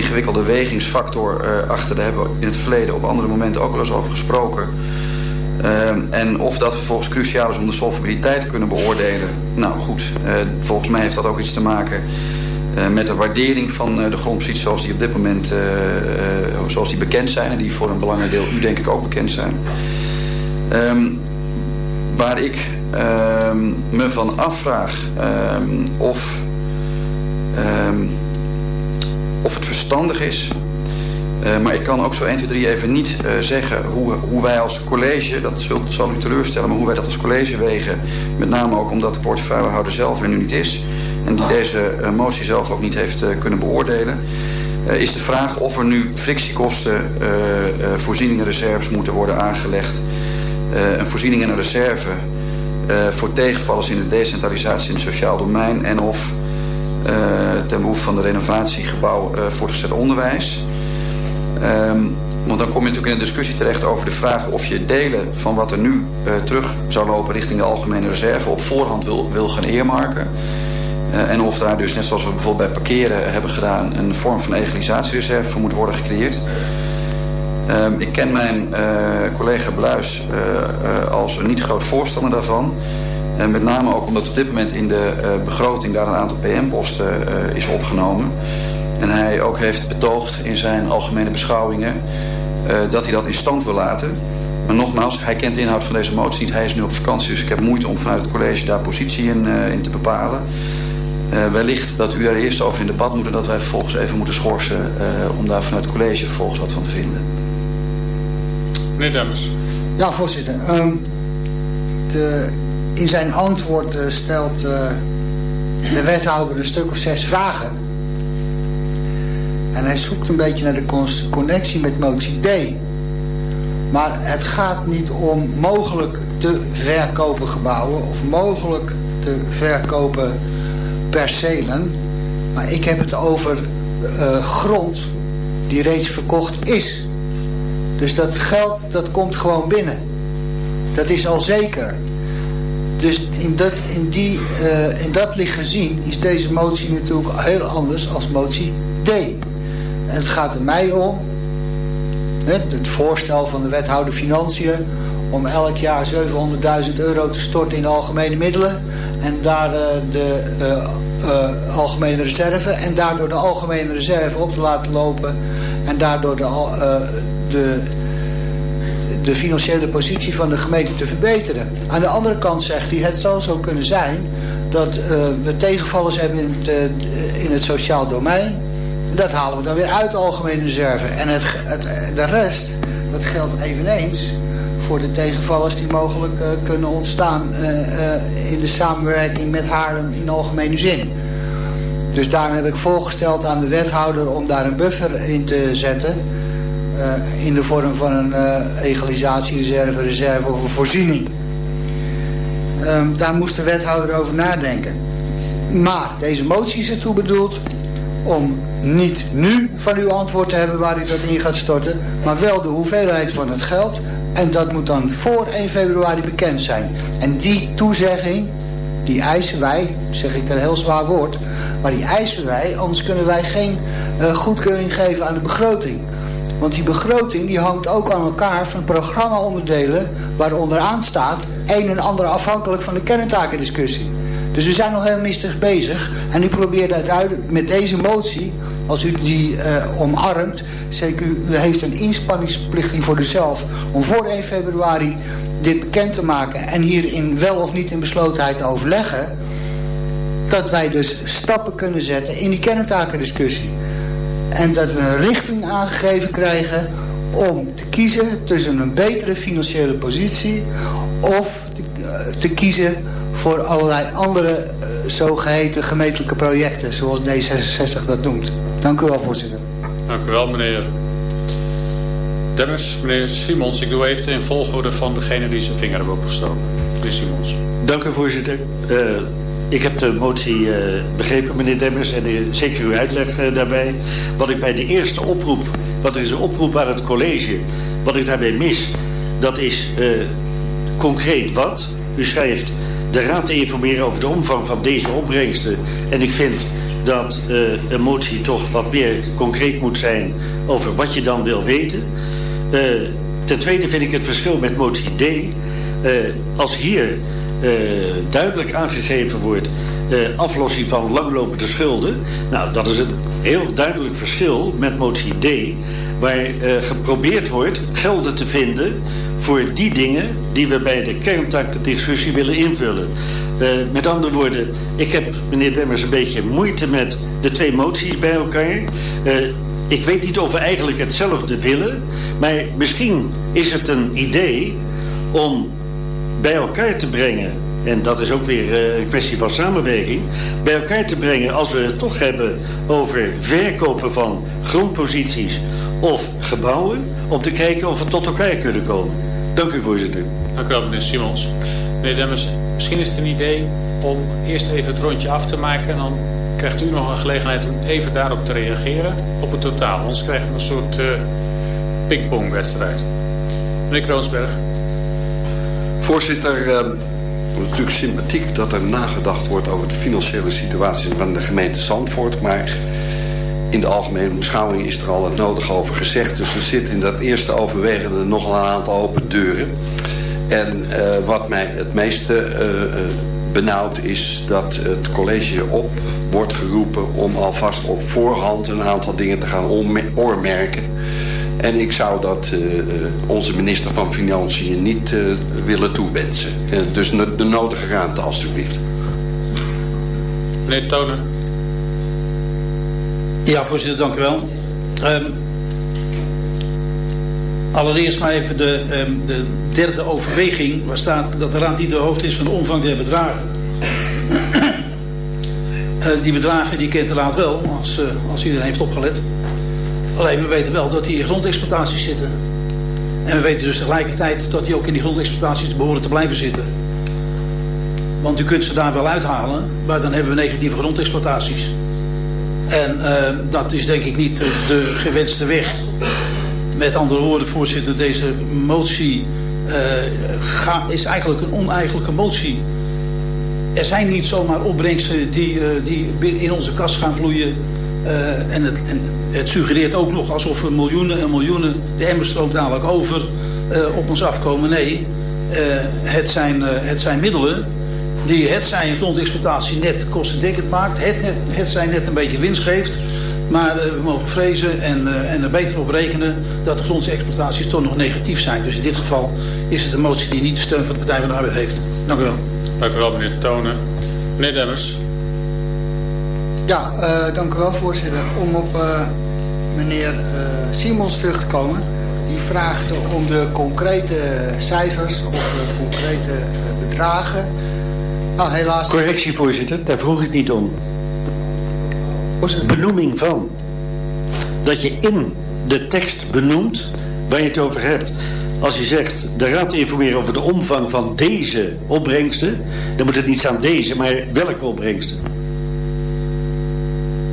ingewikkelde wegingsfactor achter. Daar hebben we in het verleden op andere momenten ook wel eens over gesproken. en of dat vervolgens cruciaal is om de solvabiliteit te kunnen beoordelen. Nou goed, volgens mij heeft dat ook iets te maken met de waardering van de grondposities zoals die op dit moment zoals die bekend zijn. En die voor een belangrijk deel u denk ik ook bekend zijn. Um, waar ik um, me van afvraag of, of het verstandig is... Uh, maar ik kan ook zo 1, 2, 3 even niet uh, zeggen hoe, hoe wij als college, dat zal, zal u teleurstellen, maar hoe wij dat als college wegen. Met name ook omdat de portefeuillehouder zelf er nu niet is. En die deze uh, motie zelf ook niet heeft kunnen beoordelen. is de vraag of er nu frictiekosten, voorzieningen, reserves moeten worden aangelegd een voorziening en een reserve voor tegenvallers in de decentralisatie in het sociaal domein en of ten behoeve van de renovatiegebouw voortgezet onderwijs. Um, want dan kom je natuurlijk in een discussie terecht over de vraag of je delen van wat er nu terug zou lopen richting de algemene reserve op voorhand wil, wil gaan earmarken. en of daar dus, net zoals we bijvoorbeeld bij parkeren hebben gedaan, een vorm van egalisatiereserve voor moet worden gecreëerd. Um, ik ken mijn collega Bluis als een niet groot voorstander daarvan. En met name ook omdat op dit moment in de begroting daar een aantal PM-posten is opgenomen. En hij ook heeft betoogd in zijn algemene beschouwingen dat hij dat in stand wil laten. Maar nogmaals, hij kent de inhoud van deze motie niet. Hij is nu op vakantie, dus ik heb moeite om vanuit het college daar positie in, in te bepalen. wellicht dat u daar eerst over in debat moet en dat wij vervolgens even moeten schorsen om daar vanuit het college vervolgens wat van te vinden. Meneer Demmers. Ja, voorzitter. Um, de, in zijn antwoord uh, stelt uh, de wethouder een stuk of zes vragen. En hij zoekt een beetje naar de connectie met motie D. Maar het gaat niet om mogelijk te verkopen gebouwen of mogelijk te verkopen percelen. Maar ik heb het over uh, grond die reeds verkocht is. Dus dat geld, dat komt gewoon binnen. Dat is al zeker. Dus in dat, in, die, uh, in dat licht gezien is deze motie natuurlijk heel anders als motie D. En het gaat er mij om, het, voorstel van de wethouder Financiën... om elk jaar 700.000 euro te storten in de algemene middelen... en daar uh, de uh, algemene reserve... en daardoor de algemene reserve op te laten lopen... en daardoor de, de, de financiële positie van de gemeente te verbeteren. Aan de andere kant zegt hij, het zou zo kunnen zijn dat uh, we tegenvallers hebben in het, uh, in het sociaal domein. Dat halen we dan weer uit de algemene reserve. En het, het, de rest, dat geldt eveneens voor de tegenvallers die mogelijk kunnen ontstaan in de samenwerking met Haarlem in algemene zin. Dus daarom heb ik voorgesteld aan de wethouder om daar een buffer in te zetten uh, in de vorm van een uh, egalisatiereserve, reserve of een voorziening. Um, daar moest de wethouder over nadenken. Maar deze motie is ertoe bedoeld om niet nu van uw antwoord te hebben waar u dat in gaat storten, maar wel de hoeveelheid van het geld. En dat moet dan voor 1 februari bekend zijn. En die toezegging, die eisen wij, zeg ik een heel zwaar woord, maar die eisen wij, anders kunnen wij geen uh, goedkeuring geven aan de begroting. Want die begroting die hangt ook aan elkaar van programmaonderdelen waar onderaan staat een en ander afhankelijk van de kerntakendiscussie. Dus we zijn nog heel mistig bezig. En u probeert uit met deze motie, als u die uh, omarmt, zeker u, u heeft een inspanningsplichting voor uzelf om voor 1 februari dit bekend te maken en hierin wel of niet in beslotenheid te overleggen, dat wij dus stappen kunnen zetten in die kerntakendiscussie. En dat we een richting aangegeven krijgen om te kiezen tussen een betere financiële positie of te, uh, te kiezen voor allerlei andere uh, zogeheten gemeentelijke projecten, zoals D66 dat noemt. Dank u wel, voorzitter. Dank u wel, meneer Dennis. Meneer Simons, ik doe even in volgorde van degene die zijn vinger hebben opgestoken. Meneer Simons. Dank u, voorzitter. Uh, ik heb de motie uh, begrepen, meneer Demmers, en uh, zeker uw uitleg uh, daarbij. Wat ik bij de eerste oproep, wat er is een oproep aan het college, wat ik daarbij mis, dat is concreet wat. U schrijft de raad te informeren over de omvang van deze opbrengsten. En ik vind dat een motie toch wat meer concreet moet zijn over wat je dan wil weten. Ten tweede vind ik het verschil met motie D. Als hier duidelijk aangegeven wordt aflossing van langlopende schulden. Nou, dat is een heel duidelijk verschil met motie D. Waar geprobeerd wordt gelden te vinden voor die dingen die we bij de kerntakendiscussie willen invullen. Met andere woorden, ik heb, meneer Demmers, een beetje moeite met de twee moties bij elkaar. Ik weet niet of we eigenlijk hetzelfde willen, maar misschien is het een idee om bij elkaar te brengen, en dat is ook weer uh, een kwestie van samenwerking, bij elkaar te brengen als we het toch hebben over verkopen van grondposities of gebouwen, om te kijken of we tot elkaar kunnen komen. Dank u, voorzitter. Dank u wel, meneer Simons. Meneer Demmers, misschien is het een idee om eerst even het rondje af te maken... en dan krijgt u nog een gelegenheid om even daarop te reageren op het totaal. Anders krijgen we een soort uh, pingpongwedstrijd. Meneer Kroonsberg. Voorzitter, uh, natuurlijk sympathiek dat er nagedacht wordt... over de financiële situatie van de gemeente Zandvoort... maar in de algemene beschouwing is er al het nodig over gezegd. Dus er zit in dat eerste overwegende nogal een aantal open deuren. En uh, wat mij het meeste uh, benauwd is dat het college op wordt geroepen... om alvast op voorhand een aantal dingen te gaan oormerken. En ik zou dat onze minister van Financiën niet willen toewensen. dus de nodige ruimte alstublieft. Meneer Tonen. Ja, voorzitter, dank u wel. Um, allereerst maar even de, um, de derde overweging... waar staat dat de raad niet de hoogte is van de omvang der bedragen. uh, die bedragen die kent de raad wel, als, uh, als iedereen heeft opgelet. Alleen we weten wel dat die in grondexploitaties zitten. En we weten dus tegelijkertijd dat die ook in die grondexploitaties behoren te blijven zitten. Want u kunt ze daar wel uithalen, maar dan hebben we negatieve grondexploitaties. En uh, dat is denk ik niet de gewenste weg. Met andere woorden, voorzitter, deze motie uh, ga, is eigenlijk een oneigenlijke motie. Er zijn niet zomaar opbrengsten die, uh, die in onze kas gaan vloeien. En, het, en het suggereert ook nog alsof er miljoenen en miljoenen, de emmer stroomt dadelijk over, op ons afkomen. Nee, het, zijn, het zijn middelen die het zijn grondexploitatie net kostendekkend maakt. Het, net, het zijn net een beetje winst geeft. Maar we mogen vrezen en, en er beter op rekenen dat de grondexploitaties toch nog negatief zijn. Dus in dit geval is het een motie die niet de steun van de Partij van de Arbeid heeft. Dank u wel. Dank u wel meneer Tonen. Meneer Demmers. Ja, uh, dank u wel voorzitter. Om op meneer Simons terug te komen. Die vraagt om de concrete cijfers of de concrete bedragen Ah, helaas. Correctie, voorzitter. Daar vroeg ik niet om. Benoeming van. Dat je in de tekst benoemt waar je het over hebt. Als je zegt, de raad informeren over de omvang van deze opbrengsten... dan moet het niet staan deze, maar welke opbrengsten?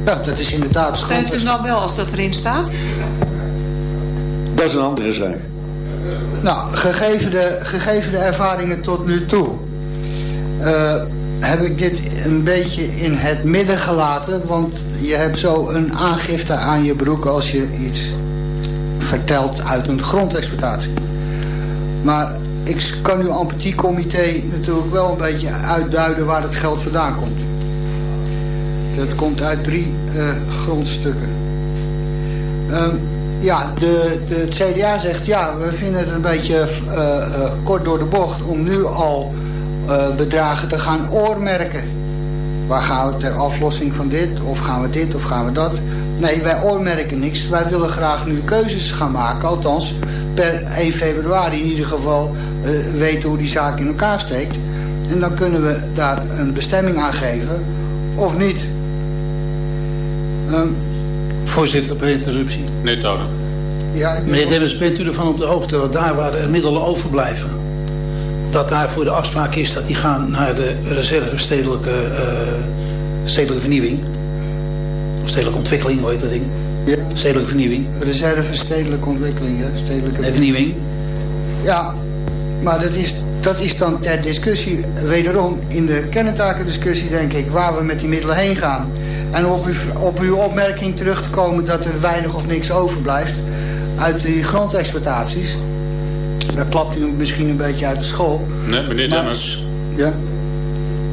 Ja, dat is inderdaad... Steunt u nou wel als dat erin staat? Dat is een andere zaak. Nou, gegeven de, gegeven de ervaringen tot nu toe... Uh, heb ik dit een beetje in het midden gelaten. Want je hebt zo een aangifte aan je broek als je iets vertelt uit een grondexploitatie. Maar ik kan uw empathiecomité natuurlijk wel een beetje uitduiden waar het geld vandaan komt. Dat komt uit drie uh, grondstukken. Uh, ja, de, de, het CDA zegt ja, we vinden het een beetje uh, kort door de bocht om nu al bedragen te gaan oormerken. Waar gaan we ter aflossing van dit, of gaan we dit, of gaan we dat? Nee, wij oormerken niks. Wij willen graag nu keuzes gaan maken. Althans, per 1 februari in ieder geval weten hoe die zaak in elkaar steekt. En dan kunnen we daar een bestemming aan geven, of niet. Um, Voorzitter, per interruptie. Meneer Tonen. Ja, Meneer Demmers, bent u ervan op de hoogte dat daar waar er middelen overblijven dat daarvoor de afspraak is dat die gaan naar de reserve stedelijke, uh, stedelijke vernieuwing. Of stedelijke ontwikkeling, hoe heet dat ding? Ja. Stedelijke vernieuwing. Reserve stedelijke ontwikkeling, ja. Stedelijke en vernieuwing. Ja, maar dat is, dat is dan ter discussie wederom in de kerntakendiscussie, denk ik, waar we met die middelen heen gaan. En op uw, op uw opmerking terug te komen dat er weinig of niks overblijft uit die grondexploitaties. Daar klapt u misschien een beetje uit de school. Nee, meneer Maar- Demmers, Ja,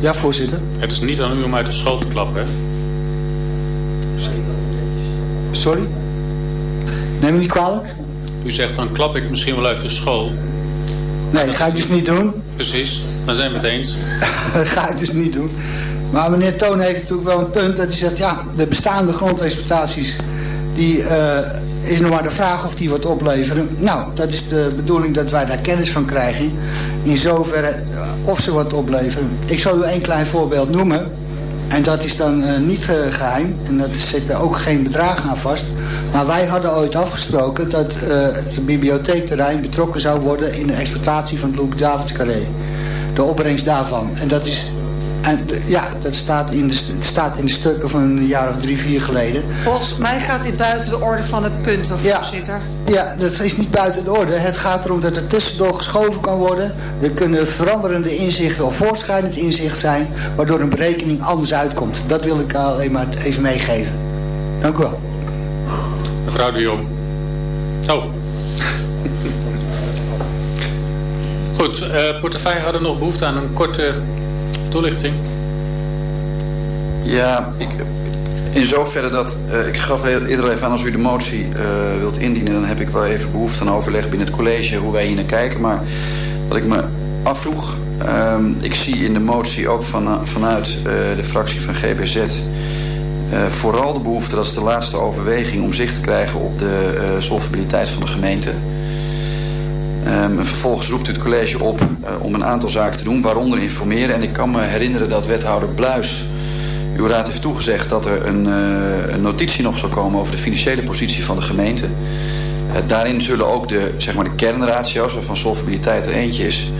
ja voorzitter. het is niet aan u om uit de school te klappen. hè? Sorry? Neem me niet kwalijk. U zegt dan klap ik misschien wel uit de school. Nee, dat ga ik dus niet doen. Precies, dan zijn we het eens. Dat ga ik dus niet doen. Maar meneer Toon heeft natuurlijk wel een punt dat hij zegt... ja, de bestaande grondexploitaties... die eh, is nog maar de vraag of die wat opleveren. Nou, dat is de bedoeling dat wij daar kennis van krijgen. In zoverre eh, of ze wat opleveren. Ik zal u één klein voorbeeld noemen. En dat is dan eh, niet eh, geheim. En dat zit er ook geen bedrag aan vast. Maar wij hadden ooit afgesproken dat het bibliotheekterrein betrokken zou worden... in de exploitatie van het Louis Davids Carré de opbrengst daarvan. En dat is... En, ja, dat staat in, de, st- staat in de stukken van een jaar of drie, vier geleden. Volgens mij gaat dit buiten de orde van het punt, of Ja. voorzitter. Ja, dat is niet buiten de orde. Het gaat erom dat er tussendoor geschoven kan worden. Er kunnen veranderende inzichten of voortschrijdend inzicht zijn... waardoor een berekening anders uitkomt. Dat wil ik alleen maar even meegeven. Dank u wel. Mevrouw de Jong. Oh. Goed, eh portefeuille hadden nog behoefte aan een korte toelichting. Ja, in zoverre dat... eh, ik gaf eerder even aan, als u de motie eh, wilt indienen... dan heb ik wel even behoefte aan overleg binnen het college... hoe wij hier naar kijken. Maar wat ik me afvroeg... ehm, ik zie in de motie ook van, vanuit eh, de fractie van GBZ... vooral de behoefte, dat is de laatste overweging... om zicht te krijgen op de solvabiliteit van de gemeente... Ehm, en vervolgens roept u het college op eh, om een aantal zaken te doen, waaronder informeren. En ik kan me herinneren dat wethouder Bluis uw raad heeft toegezegd dat er een, een notitie nog zal komen over de financiële positie van de gemeente. Eh, daarin zullen ook de, zeg maar de kernratio's, waarvan solvabiliteit er eentje is,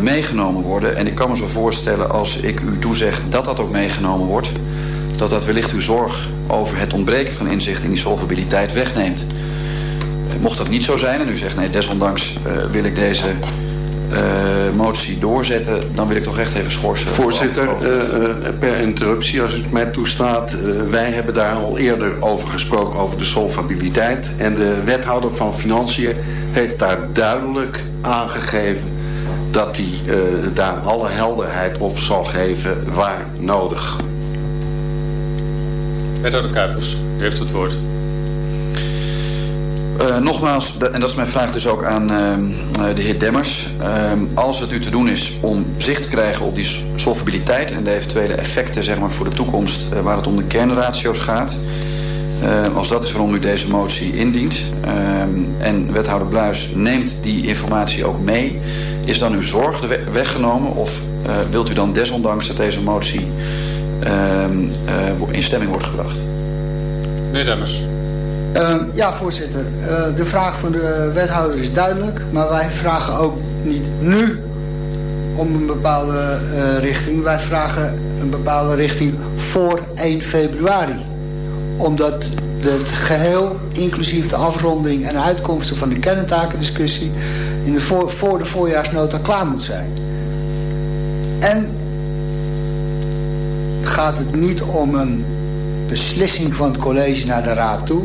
meegenomen worden. En ik kan me zo voorstellen als ik u toezeg dat dat ook meegenomen wordt, dat dat wellicht uw zorg over het ontbreken van inzicht in die solvabiliteit wegneemt. Mocht dat niet zo zijn en u zegt nee, desondanks eh, wil ik deze eh, motie doorzetten, dan wil ik toch echt even schorsen. Voorzitter, eh, per interruptie als het mij toestaat. wij hebben daar al eerder over gesproken, over de solvabiliteit. En de wethouder van Financiën heeft daar duidelijk aangegeven... dat hij eh, daar alle helderheid op zal geven waar nodig. Wethouder Kuipers, u heeft het woord. Eh, nogmaals, en dat is mijn vraag dus ook aan ehm, eh, de heer Demmers. Ehm, als het u te doen is om zicht te krijgen op die solvabiliteit en de eventuele effecten zeg maar, voor de toekomst eh, waar het om de kernratio's gaat. als dat is waarom u deze motie indient ehm, en wethouder Bluis neemt die informatie ook mee, is dan uw zorg weggenomen of wilt u dan desondanks dat deze motie in stemming wordt gebracht? Meneer Demmers. Eh, ja, voorzitter. Eh, de vraag van de wethouder is duidelijk. Maar wij vragen ook niet nu om een bepaalde eh, richting. Wij vragen een bepaalde richting voor 1 februari. Omdat het geheel, inclusief de afronding en uitkomsten van de kerntakendiscussie... In de voor, voor de voorjaarsnota klaar moet zijn. En gaat het niet om een beslissing van het college naar de raad toe,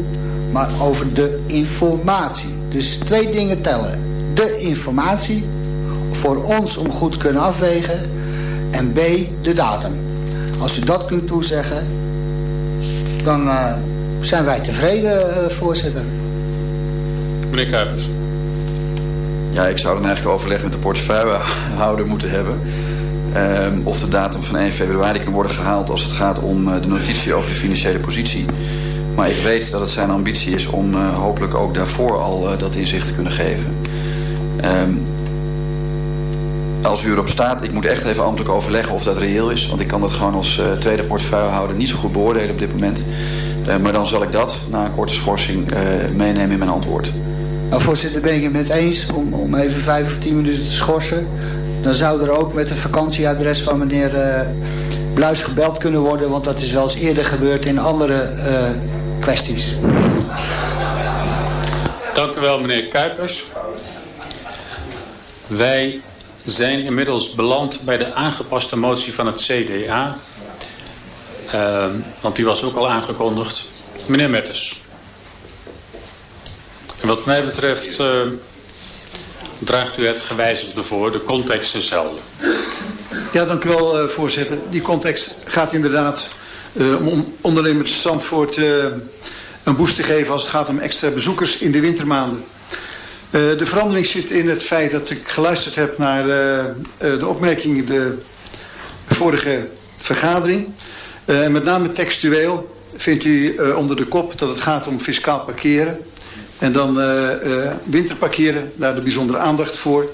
maar over de informatie. Dus twee dingen tellen. De informatie voor ons om goed te kunnen afwegen en B, de datum. Als u dat kunt toezeggen, dan eh, zijn wij tevreden, eh, voorzitter. Meneer Kuipers. Ja, ik zou dan eigenlijk overleg met de portefeuillehouder moeten hebben. Ehm, of de datum van 1 februari kan worden gehaald als het gaat om eh, de notitie over de financiële positie. Maar ik weet dat het zijn ambitie is om eh, hopelijk ook daarvoor al eh, dat inzicht te kunnen geven. Ehm, als u erop staat, ik moet echt even ambtelijk overleggen of dat reëel is. Want ik kan dat gewoon als eh, tweede portefeuillehouder niet zo goed beoordelen op dit moment. Maar dan zal ik dat na een korte schorsing meenemen in mijn antwoord. Nou, voorzitter, ben ik het met eens om, om even vijf of tien minuten te schorsen. Dan zou er ook met een vakantieadres van meneer Bluis gebeld kunnen worden. Want dat is wel eens eerder gebeurd in andere kwesties. Dank u wel, meneer Kuipers. Wij zijn inmiddels beland bij de aangepaste motie van het CDA. Uh, want die was ook al aangekondigd. Meneer Metters. En wat mij betreft uh, draagt u het gewijzigde voor. De context is hetzelfde. Ja, dank u wel, uh, voorzitter. Die context gaat inderdaad om ondernemers Zandvoort een boost te geven als het gaat om extra bezoekers in de wintermaanden. de verandering zit in het feit dat ik geluisterd heb naar de opmerkingen de vorige vergadering. Uh, met name textueel vindt u onder de kop dat het gaat om fiscaal parkeren. En dan winterparkeren, daar de bijzondere aandacht voor.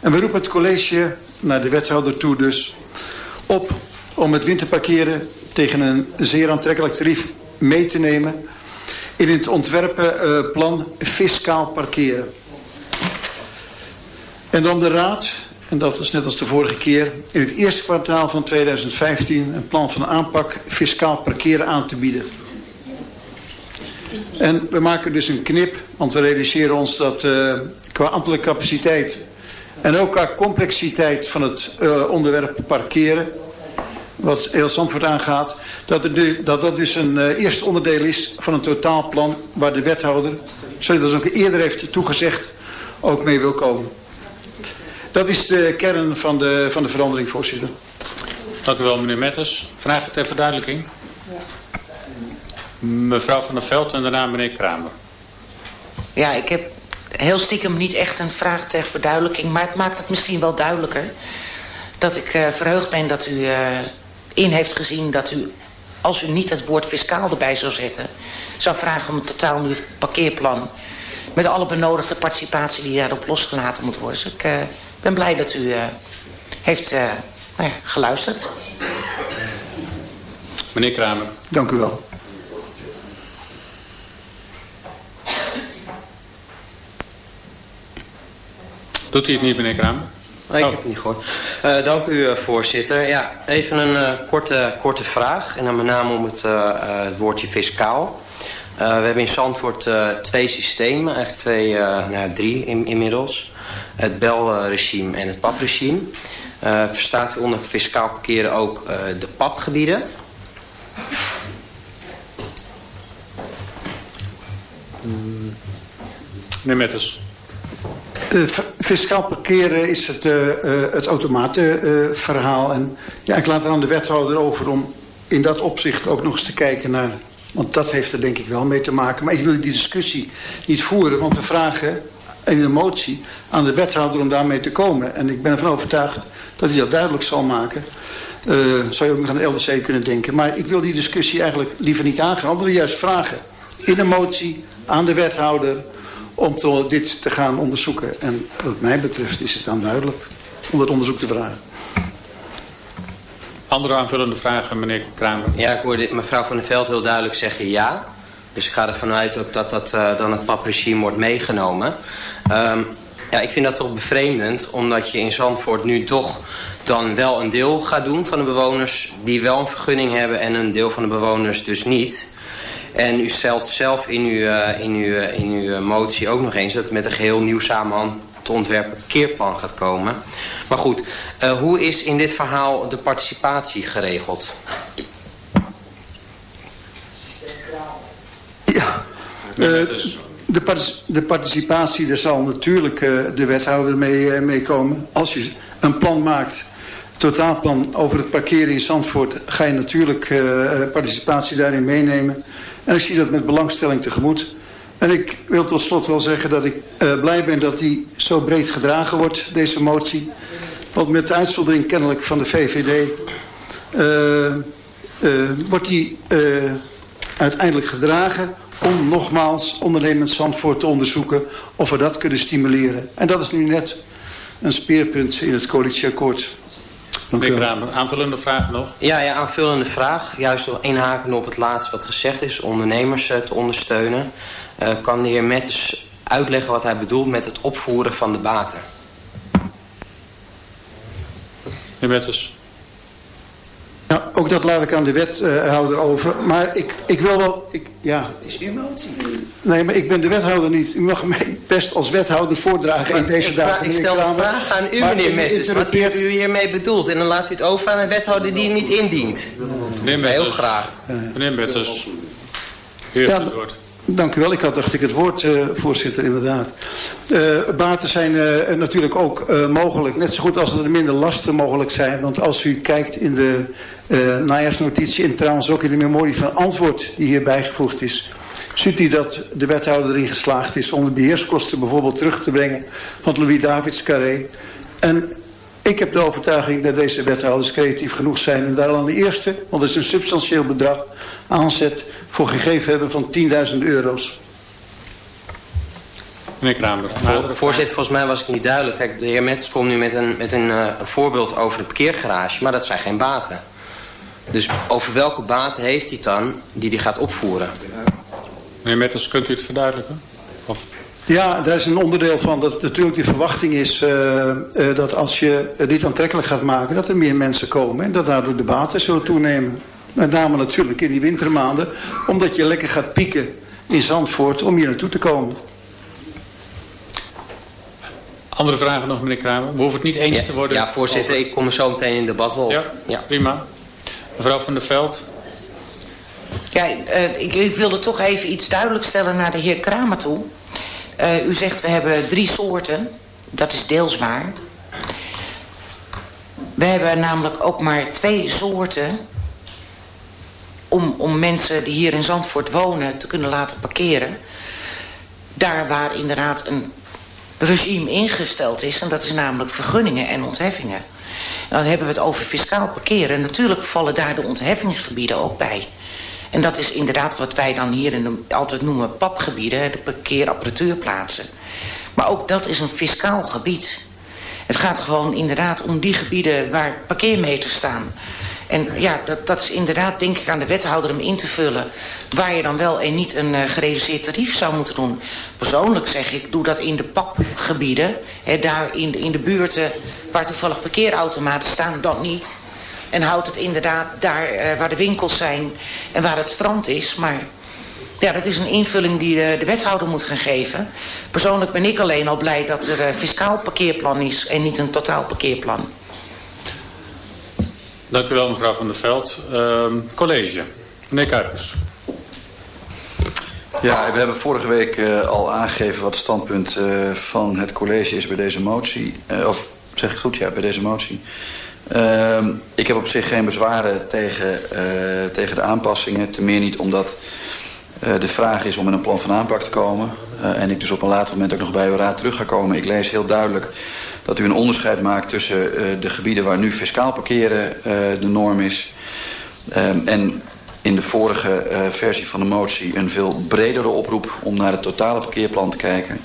En we roepen het college, naar de wethouder toe dus, op om het winterparkeren tegen een zeer aantrekkelijk tarief mee te nemen in het ontwerpenplan fiscaal parkeren. En dan de raad en dat is net als de vorige keer, in het eerste kwartaal van 2015 een plan van aanpak fiscaal parkeren aan te bieden. En we maken dus een knip, want we realiseren ons dat uh, qua ambtelijke capaciteit en ook qua complexiteit van het uh, onderwerp parkeren, wat heel Zandvoort aangaat, dat, er dus, dat dat dus een uh, eerste onderdeel is van een totaalplan waar de wethouder, zoals hij dat ook eerder heeft toegezegd, ook mee wil komen. Dat is de kern van de, van de verandering, voorzitter. Dank u wel, meneer Metters. Vragen ter verduidelijking? Mevrouw van der Veld en daarna meneer Kramer. Ja, ik heb heel stiekem niet echt een vraag ter verduidelijking... maar het maakt het misschien wel duidelijker... dat ik uh, verheugd ben dat u uh, in heeft gezien dat u... als u niet het woord fiscaal erbij zou zetten... zou vragen om een totaal nieuw parkeerplan... met alle benodigde participatie die daarop losgelaten moet worden. Dus ik... Uh, ben blij dat u uh, heeft uh, nou ja, geluisterd. Meneer Kramer. Dank u wel. Doet u het niet, meneer Kramer? Ik oh. heb het niet gehoord. Uh, dank u, voorzitter. Ja, even een uh, korte, korte vraag. En dan met name om het, uh, het woordje fiscaal. we hebben in Zandvoort twee systemen, echt twee, nou, drie in, inmiddels het belregime en het papregime. Verstaat u onder fiscaal parkeren ook de papgebieden? Meneer Metters. Uh, fiscaal parkeren is het, uh, uh, het automatenverhaal. en ja, ik laat er aan de wethouder over om in dat opzicht ook nog eens te kijken naar... want dat heeft er denk ik wel mee te maken. Maar ik wil die discussie niet voeren, want we vragen een motie aan de wethouder om daarmee te komen. En ik ben ervan overtuigd dat hij dat duidelijk zal maken. Zou je ook nog aan de LDC kunnen denken. Maar ik wil die discussie eigenlijk liever niet aangaan. Want we juist vragen in een motie aan de wethouder om te, dit te gaan onderzoeken. En wat mij betreft is het dan duidelijk om dat onderzoek te vragen. Andere aanvullende vragen, meneer Kramer? Ja, ik hoorde mevrouw Van der Veld heel duidelijk zeggen ja. Dus ik ga ervan uit ook dat dat uh, dan het papregime wordt meegenomen. Um, ja, ik vind dat toch bevreemdend, omdat je in Zandvoort nu toch dan wel een deel gaat doen van de bewoners die wel een vergunning hebben en een deel van de bewoners dus niet. En u stelt zelf in uw, uh, in uw, uh, in uw motie ook nog eens dat het met een geheel nieuw samenhang te ontwerpen parkeerplan gaat komen. Maar goed, uh, hoe is in dit verhaal de participatie geregeld? Ja, de, de, participatie, daar zal natuurlijk uh, de wethouder mee, uh, mee komen. Als je een plan maakt, totaalplan over het parkeren in Zandvoort... ga je natuurlijk uh, participatie daarin meenemen. En ik zie dat met belangstelling tegemoet. En ik wil tot slot wel zeggen dat ik blij ben dat die zo breed gedragen wordt, deze motie. Want met de uitzondering kennelijk van de VVD... wordt die uiteindelijk gedragen om nogmaals ondernemend Zandvoort te onderzoeken of we dat kunnen stimuleren. En dat is nu net een speerpunt in het coalitieakkoord. Meneer aanvullende vraag nog? Ja, ja, aanvullende vraag. Juist inhaken op het laatste wat gezegd is, ondernemers uh, te ondersteunen. Uh, kan de heer Mettes uitleggen wat hij bedoelt met het opvoeren van de baten? Meneer Mettes. Ja, ook dat laat ik aan de wethouder over. Maar ik, ik wil wel... Ik, ja. Het is uw motie. Nee, maar ik ben de wethouder niet. U mag mij best als wethouder voordragen in deze ik dagen. Ik stel een vraag aan u, meneer Metters. Wat u, u hiermee bedoelt. En dan laat u het over aan een wethouder die niet indient. Meneer Metters. Heel graag. Meneer Metters. U heeft Ja, het woord. Dank u wel. Ik had dacht ik het woord, eh, voorzitter, inderdaad. Eh, baten zijn eh, natuurlijk ook eh, mogelijk. Net zo goed als er minder lasten mogelijk zijn. Want als u kijkt in de eh, najaarsnotitie en trouwens ook in de memorie van antwoord die hier bijgevoegd is... ziet u dat de wethouder erin geslaagd is om de beheerskosten bijvoorbeeld terug te brengen van het Louis-Davids Carré. En ik heb de overtuiging dat deze wethouders creatief genoeg zijn en daar al aan de eerste, want het is een substantieel bedrag, aanzet voor gegeven hebben van 10.000 euro's. Meneer Kramer. Voor- voorzitter, volgens mij was ik niet duidelijk. Kijk, de heer Metters komt nu met een, met een eh, voorbeeld over de parkeergarage, maar dat zijn geen baten. Dus over welke baten heeft hij dan die hij gaat opvoeren? Meneer Metters, kunt u het verduidelijken? Of Ja, daar is een onderdeel van dat natuurlijk de verwachting is eh, eh, dat als je het niet aantrekkelijk gaat maken, dat er meer mensen komen en dat daardoor de baten zullen toenemen. Met name natuurlijk in die wintermaanden, omdat je lekker gaat pieken in Zandvoort om hier naartoe te komen. andere vragen nog, meneer Kramer? We hoeven het niet eens Ja, te worden. ja, voorzitter, over- ik kom er zo meteen in debat wel op. Ja, Ja. prima. Mevrouw van der Veld. Ja, eh, ik, ik wilde toch even iets duidelijk stellen naar de heer Kramer toe. Eh, u zegt we hebben drie soorten. Dat is deels waar. We hebben namelijk ook maar twee soorten... om, om mensen die hier in Zandvoort wonen te kunnen laten parkeren. Daar waar inderdaad een regime ingesteld is... en dat is namelijk vergunningen en ontheffingen. Dan hebben we het over fiscaal parkeren. Natuurlijk vallen daar de ontheffingsgebieden ook bij... En dat is inderdaad wat wij dan hier in altijd noemen papgebieden, de parkeerapparatuurplaatsen. Maar ook dat is een fiscaal gebied. Het gaat gewoon inderdaad om die gebieden waar parkeermeters staan. En ja, dat, dat is inderdaad denk ik aan de wethouder om in te vullen... waar je dan wel en niet een eh, gereduceerd tarief zou moeten doen. Persoonlijk zeg ik, doe dat in de papgebieden. Hè, daar in de, in de buurten waar toevallig parkeerautomaten staan, dat niet... En houdt het inderdaad daar eh, waar de winkels zijn en waar het strand is. Maar ja, dat is een invulling die de, de wethouder moet gaan geven. Persoonlijk ben ik alleen al blij dat er een fiscaal parkeerplan is en niet een totaal parkeerplan. Dank u wel, mevrouw van der Veld. Ehm, college. Meneer Kuipers. Ja, we hebben vorige week eh, al aangegeven wat het standpunt eh, van het college is bij deze motie. Eh, of zeg ik goed? Ja, bij deze motie. Ehm, ik heb op zich geen bezwaren tegen, tegen de aanpassingen. Ten meer niet omdat de vraag is om met een plan van aanpak te komen. Eh, en ik dus op een later moment ook nog bij uw raad terug ga komen. Ik lees heel duidelijk dat u een onderscheid maakt tussen eh, de gebieden waar nu fiscaal parkeren eh, de norm is. Ehm, en in de vorige eh, versie van de motie een veel bredere oproep om naar het totale parkeerplan te kijken.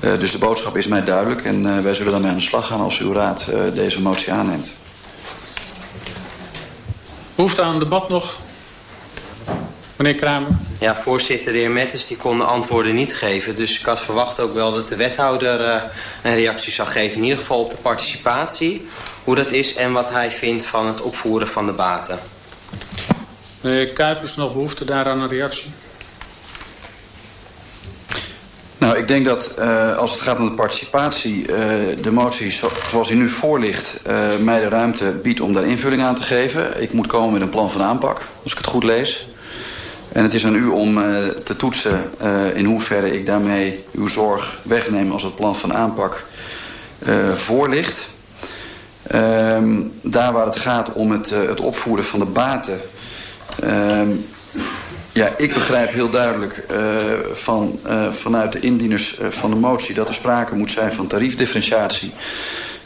Eh, dus de boodschap is mij duidelijk en eh, wij zullen daarmee aan de slag gaan als uw raad eh, deze motie aanneemt. Behoefte aan debat nog? Meneer Kramer. Ja, voorzitter, de heer Metters die kon de antwoorden niet geven. Dus ik had verwacht ook wel dat de wethouder eh, een reactie zou geven. In ieder geval op de participatie. Hoe dat is en wat hij vindt van het opvoeren van de baten. Meneer Kuipers, nog behoefte daaraan een reactie? Nou, ik denk dat uh, als het gaat om de participatie, uh, de motie zo, zoals die nu voor ligt, uh, mij de ruimte biedt om daar invulling aan te geven. Ik moet komen met een plan van aanpak, als ik het goed lees. En het is aan u om te toetsen in hoeverre ik daarmee uw zorg wegneem als het plan van aanpak voor ligt. Ehm, daar waar het gaat om het, het opvoeren van de baten. Um, ja, ik begrijp heel duidelijk uh, van, uh, vanuit de indieners uh, van de motie... dat er sprake moet zijn van tariefdifferentiatie.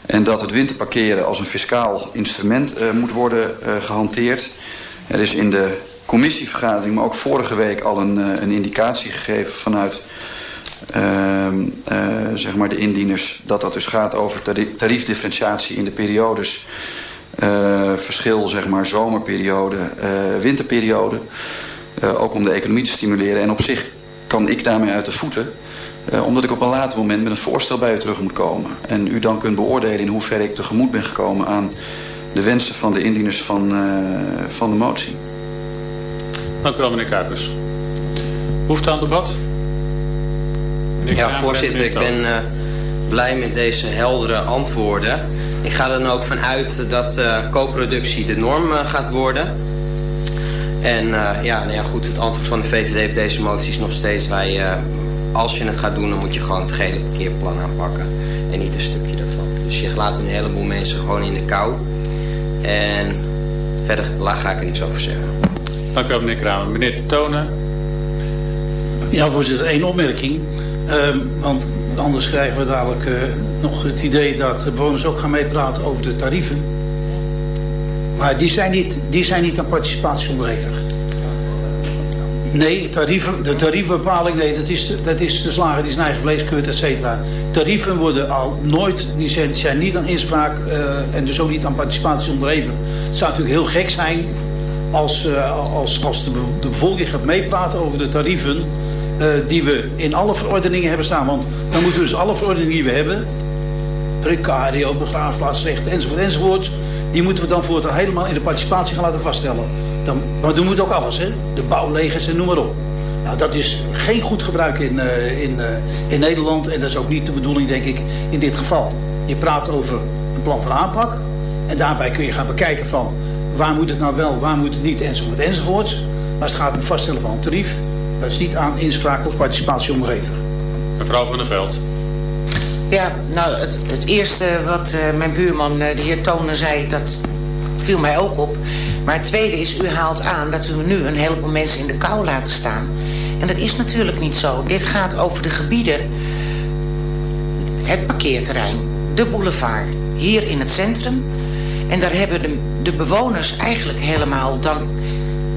En dat het winterparkeren als een fiscaal instrument moet worden gehanteerd. Er is in de commissievergadering, maar ook vorige week... al een, een indicatie gegeven vanuit ehm, zeg maar de indieners... dat dat dus gaat over tariefdifferentiatie in de periodes... verschil, zeg maar, zomerperiode, winterperiode... Ook om de economie te stimuleren. En op zich kan ik daarmee uit de voeten. Omdat ik op een later moment met een voorstel bij u terug moet komen. En u dan kunt beoordelen in hoeverre ik tegemoet ben gekomen aan de wensen van de indieners van, van de motie. Dank u wel, meneer Kuipers. Hoeft aan debat? Meneer ja, voorzitter, ik ben blij met deze heldere antwoorden. Ik ga er dan ook vanuit dat uh, co-productie de norm gaat worden. En ja, nou ja, goed, het antwoord van de VVD op deze motie is nog steeds... Wij, als je het gaat doen, dan moet je gewoon het gehele parkeerplan aanpakken. En niet een stukje daarvan. Dus je laat een heleboel mensen gewoon in de kou. En verder ga ik er niks over zeggen. Dank u wel, meneer Kramer. Meneer Tonen. Ja, voorzitter, één opmerking. Uh, want anders krijgen we dadelijk uh, nog het idee dat de bewoners ook gaan meepraten over de tarieven. Maar die zijn niet, die zijn niet aan participatie onderhevig. Nee, tarieven, de tariefbepaling, nee, dat is, dat is de slager die zijn eigen vlees keurt, et cetera. Tarieven worden al nooit, die zijn, niet aan inspraak uh, en dus ook niet aan participatie onderhevig. Het zou natuurlijk heel gek zijn als, uh, als, als de, de bevolking gaat meepraten over de tarieven uh, die we in alle verordeningen hebben staan. Want dan moeten we dus alle verordeningen die we hebben, precario, begraafplaatsrecht enzovoort enzovoort, die moeten we dan voortaan helemaal in de participatie gaan laten vaststellen. Dan, maar we het ook alles, hè? de bouwlegers en noem maar op. Nou, dat is geen goed gebruik in, uh, in, in Nederland en dat is ook niet de bedoeling, denk ik, in dit geval. Je praat over een plan van aanpak en daarbij kun je gaan bekijken van waar moet het nou wel, waar moet het niet, enzovoort, enzovoort. Maar het gaat om het vaststellen van een tarief. Dat is niet aan inspraak of participatie onderhevig. Mevrouw van der Veld. Ja, nou, het, het eerste wat uh, mijn buurman, uh, de heer Tonen, zei, dat viel mij ook op. Maar het tweede is, u haalt aan dat we nu een heleboel mensen in de kou laten staan. En dat is natuurlijk niet zo. Dit gaat over de gebieden, het parkeerterrein, de boulevard, hier in het centrum. En daar hebben de, de bewoners eigenlijk helemaal dan...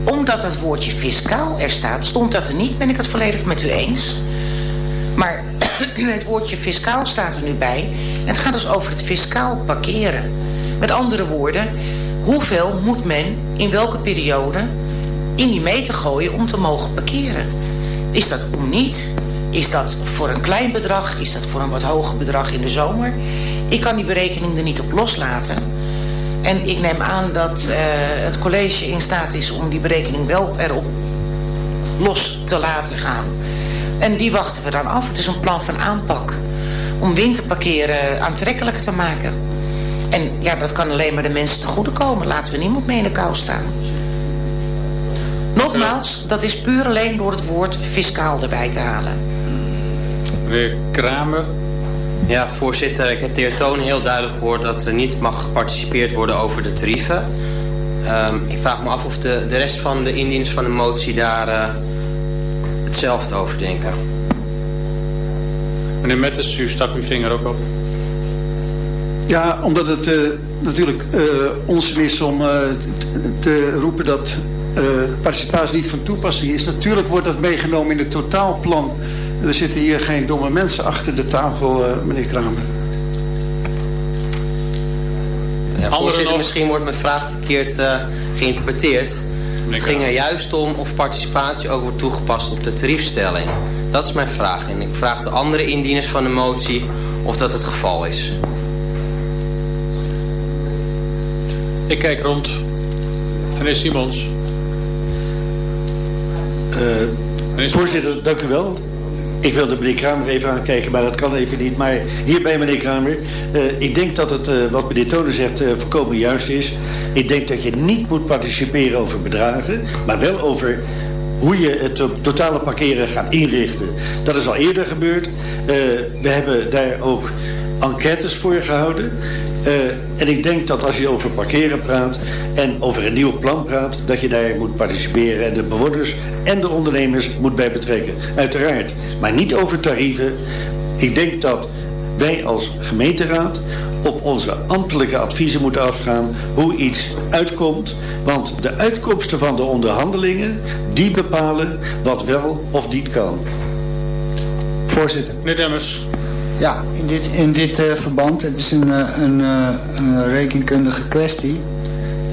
Omdat het woordje fiscaal er staat, stond dat er niet, ben ik het volledig met u eens... Maar het woordje fiscaal staat er nu bij. En het gaat dus over het fiscaal parkeren. Met andere woorden, hoeveel moet men in welke periode in die meter gooien om te mogen parkeren? Is dat om niet? Is dat voor een klein bedrag? Is dat voor een wat hoger bedrag in de zomer? Ik kan die berekening er niet op loslaten. En ik neem aan dat uh, het college in staat is om die berekening wel erop los te laten gaan. En die wachten we dan af. Het is een plan van aanpak. Om winterparkeren aantrekkelijk te maken. En ja, dat kan alleen maar de mensen te goede komen. Laten we niemand mee in de kou staan. Nogmaals, dat is puur alleen door het woord fiscaal erbij te halen. Meneer Kramer. Ja, voorzitter, ik heb de heer Toon heel duidelijk gehoord dat er niet mag geparticipeerd worden over de tarieven. Um, ik vraag me af of de, de rest van de indieners van de motie daar uh, hetzelfde over denken. Meneer Mettes, u stak uw vinger ook op. Ja, omdat het uh, natuurlijk uh, onzin is om uh, te roepen dat participatie niet van toepassing is. Natuurlijk wordt dat meegenomen in het totaalplan. Er zitten hier geen domme mensen achter de tafel, meneer Kramer. Ja, voorzitter, misschien wordt mijn vraag verkeerd geïnterpreteerd. Het ging er juist om of participatie ook wordt toegepast op de tariefstelling. Dat is mijn vraag. En ik vraag de andere indieners van de motie of dat het geval is. Ik kijk rond. Meneer Simons. Uh, voorzitter, dank u wel. Ik wilde meneer Kramer even aankijken, maar dat kan even niet. Maar hierbij, meneer Kramer, uh, ik denk dat het, uh, wat meneer Tonen zegt, uh, volkomen juist is. Ik denk dat je niet moet participeren over bedragen, maar wel over hoe je het totale parkeren gaat inrichten. Dat is al eerder gebeurd. we hebben daar ook enquêtes voor gehouden. Uh, en ik denk dat als je over parkeren praat en over een nieuw plan praat... dat je daar moet participeren en de bewoners en de ondernemers moet bij betrekken. Uiteraard, maar niet over tarieven. Ik denk dat wij als gemeenteraad op onze ambtelijke adviezen moeten afgaan hoe iets uitkomt. Want de uitkomsten van de onderhandelingen, die bepalen wat wel of niet kan. Voorzitter. Meneer Demmers. Ja, in dit, in dit uh, verband, het is een, een, uh, een rekenkundige kwestie.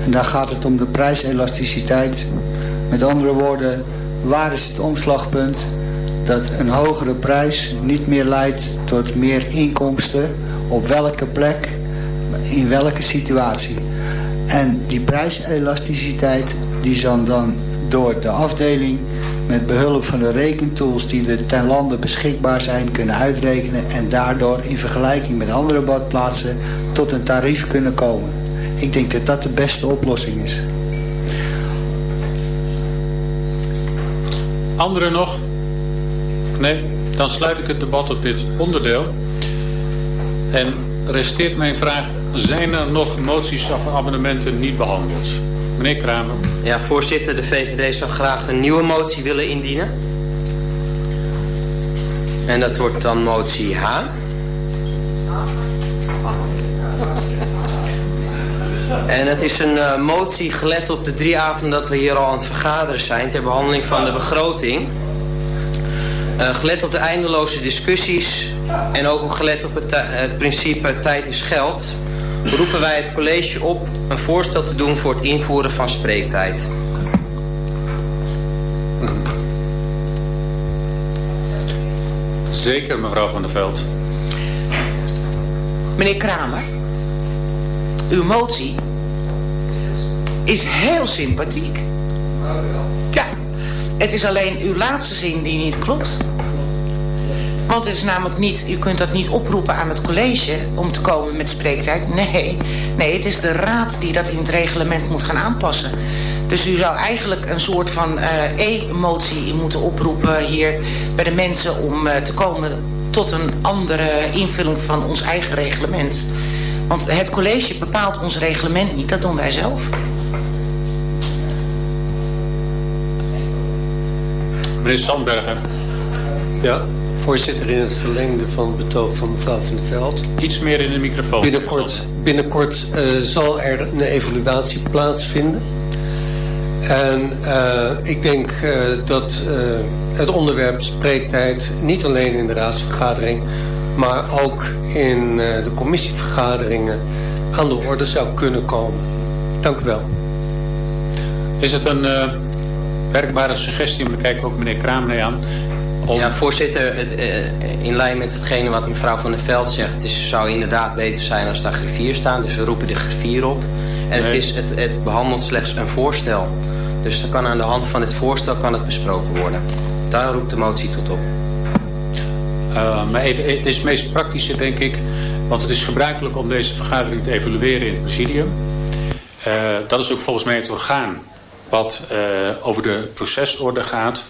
En daar gaat het om de prijselasticiteit. Met andere woorden, waar is het omslagpunt dat een hogere prijs niet meer leidt tot meer inkomsten op welke plek, in welke situatie. En die prijselasticiteit die zal dan door de afdeling met behulp van de rekentools die er ten lande beschikbaar zijn kunnen uitrekenen en daardoor in vergelijking met andere badplaatsen tot een tarief kunnen komen. Ik denk dat dat de beste oplossing is. Anderen nog? Nee? Dan sluit ik het debat op dit onderdeel. En resteert mijn vraag, zijn er nog moties of amendementen niet behandeld? Meneer Kramer. Ja, voorzitter, de VVD zou graag een nieuwe motie willen indienen. En dat wordt dan motie H. En het is een uh, motie gelet op de drie avonden dat we hier al aan het vergaderen zijn... ter behandeling van de begroting. Uh, gelet op de eindeloze discussies en ook gelet op het, het principe tijd is geld... roepen wij het college op een voorstel te doen voor het invoeren van spreektijd. Zeker, mevrouw Van der Veld. Meneer Kramer, uw motie is heel sympathiek. Ja, het is alleen uw laatste zin die niet klopt. Want het is namelijk niet, u kunt dat niet oproepen aan het college om te komen met spreektijd. Nee, nee, het is de raad die dat in het reglement moet gaan aanpassen. Dus u zou eigenlijk een soort van uh, e-motie moeten oproepen hier bij de mensen om uh, te komen tot een andere invulling van ons eigen reglement. Want het college bepaalt ons reglement niet, dat doen wij zelf. Meneer Sandberger. Ja, voorzitter, in het verlengde van het betoog van mevrouw Van der Veld. Iets meer in de microfoon. Binnenkort, binnenkort uh, zal er een evaluatie plaatsvinden. En uh, ik denk uh, dat het onderwerp spreektijd niet alleen in de raadsvergadering... maar ook in de commissievergaderingen aan de orde zou kunnen komen. Dank u wel. Is het een werkbare suggestie, maar kijk ook meneer Kramer aan... Om... Ja, voorzitter, het, uh, in lijn met hetgene wat mevrouw Van der Veld zegt... het is, zou inderdaad beter zijn als daar griffier staan. Dus we roepen de griffier op. En nee. het, is, het, het behandelt slechts een voorstel. Dus dan kan aan de hand van het voorstel kan het besproken worden. Daar roept de motie tot op. Uh, maar even, het is het meest praktische, denk ik. Want het is gebruikelijk om deze vergadering te evalueren in het presidium. Uh, dat is ook volgens mij het orgaan wat uh, over de procesorde gaat.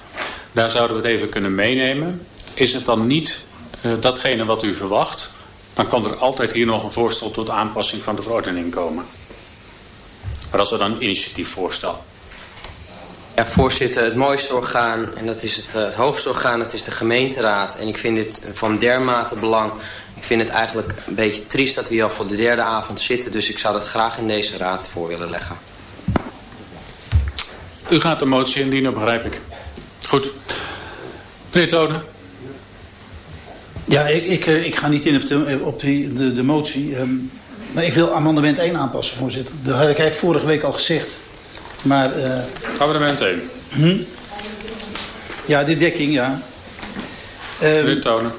Daar zouden we het even kunnen meenemen. Is het dan niet uh, datgene wat u verwacht... dan kan er altijd hier nog een voorstel tot aanpassing van de verordening komen. Maar dat is dan een initiatiefvoorstel. Ja, voorzitter, het mooiste orgaan, en dat is het uh, hoogste orgaan, dat is de gemeenteraad. En ik vind dit van dermate belang. Ik vind het eigenlijk een beetje triest dat we hier al voor de derde avond zitten. Dus ik zou dat graag in deze raad voor willen leggen. U gaat de motie indienen, begrijp ik. Goed. Meneer Tonen. Ja, ik, ik, ik, ga niet in op de, op die, de, de motie. Um, maar ik wil amendement 1 aanpassen, voorzitter. Dat had ik eigenlijk vorige week al gezegd. Maar, uh, amendement 1. Hm? Ja, de dekking, ja. Um, Tonen.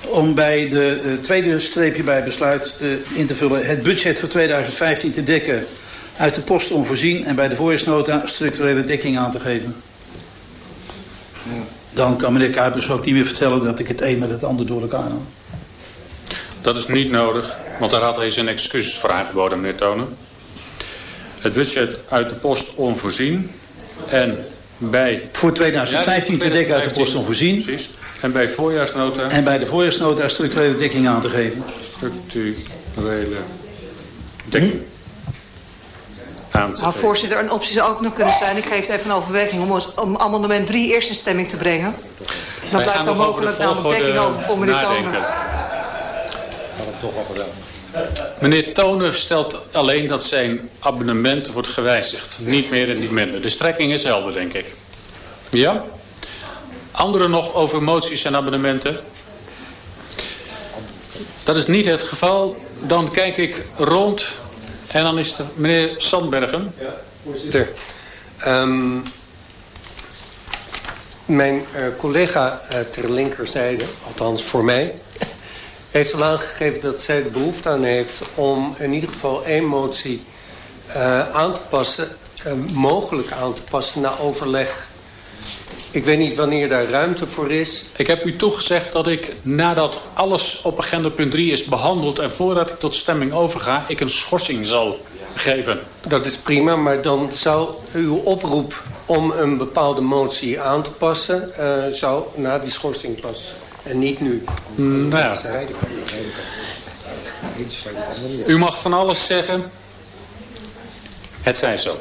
Om bij de uh, tweede streepje bij besluit uh, in te vullen... het budget voor 2015 te dekken uit de post onvoorzien... en bij de voorjaarsnota structurele dekking aan te geven. Dan kan meneer Kuipers ook niet meer vertellen dat ik het een met het ander door elkaar haal. Dat is niet nodig, want daar had hij zijn excuses voor aangeboden, meneer Tonen. Het budget uit de post onvoorzien en bij... Voor 2015 ja, te dekken uit de post onvoorzien. Precies. En bij voorjaarsnota... En bij de voorjaarsnota structurele dekking aan te geven. Structurele dekking. Hm? Nou, voorzitter, een optie zou ook nog kunnen zijn. Ik geef het even een overweging om, om amendement 3 eerst in stemming te brengen. Dan Wij blijft dan mogelijk namelijk dekking over voor meneer Tonen. Meneer Tonen stelt alleen dat zijn abonnement wordt gewijzigd. Niet meer en niet minder. De strekking is helder, denk ik. Ja? Anderen nog over moties en abonnementen? Dat is niet het geval. Dan kijk ik rond en dan is het meneer Sandbergen. Ja, voorzitter. Um, mijn uh, collega uh, ter linkerzijde, althans voor mij... heeft al aangegeven dat zij de behoefte aan heeft... om in ieder geval één motie aan te passen, mogelijk aan te passen na overleg ik weet niet wanneer daar ruimte voor is. Ik heb u toegezegd dat ik nadat alles op agenda punt 3 is behandeld... en voordat ik tot stemming overga, ik een schorsing zal geven. Dat is prima, maar dan zou uw oproep om een bepaalde motie aan te passen... Uh, zou na die schorsing passen. En niet nu. Mm, nou ja. U mag van alles zeggen. Het zij zo.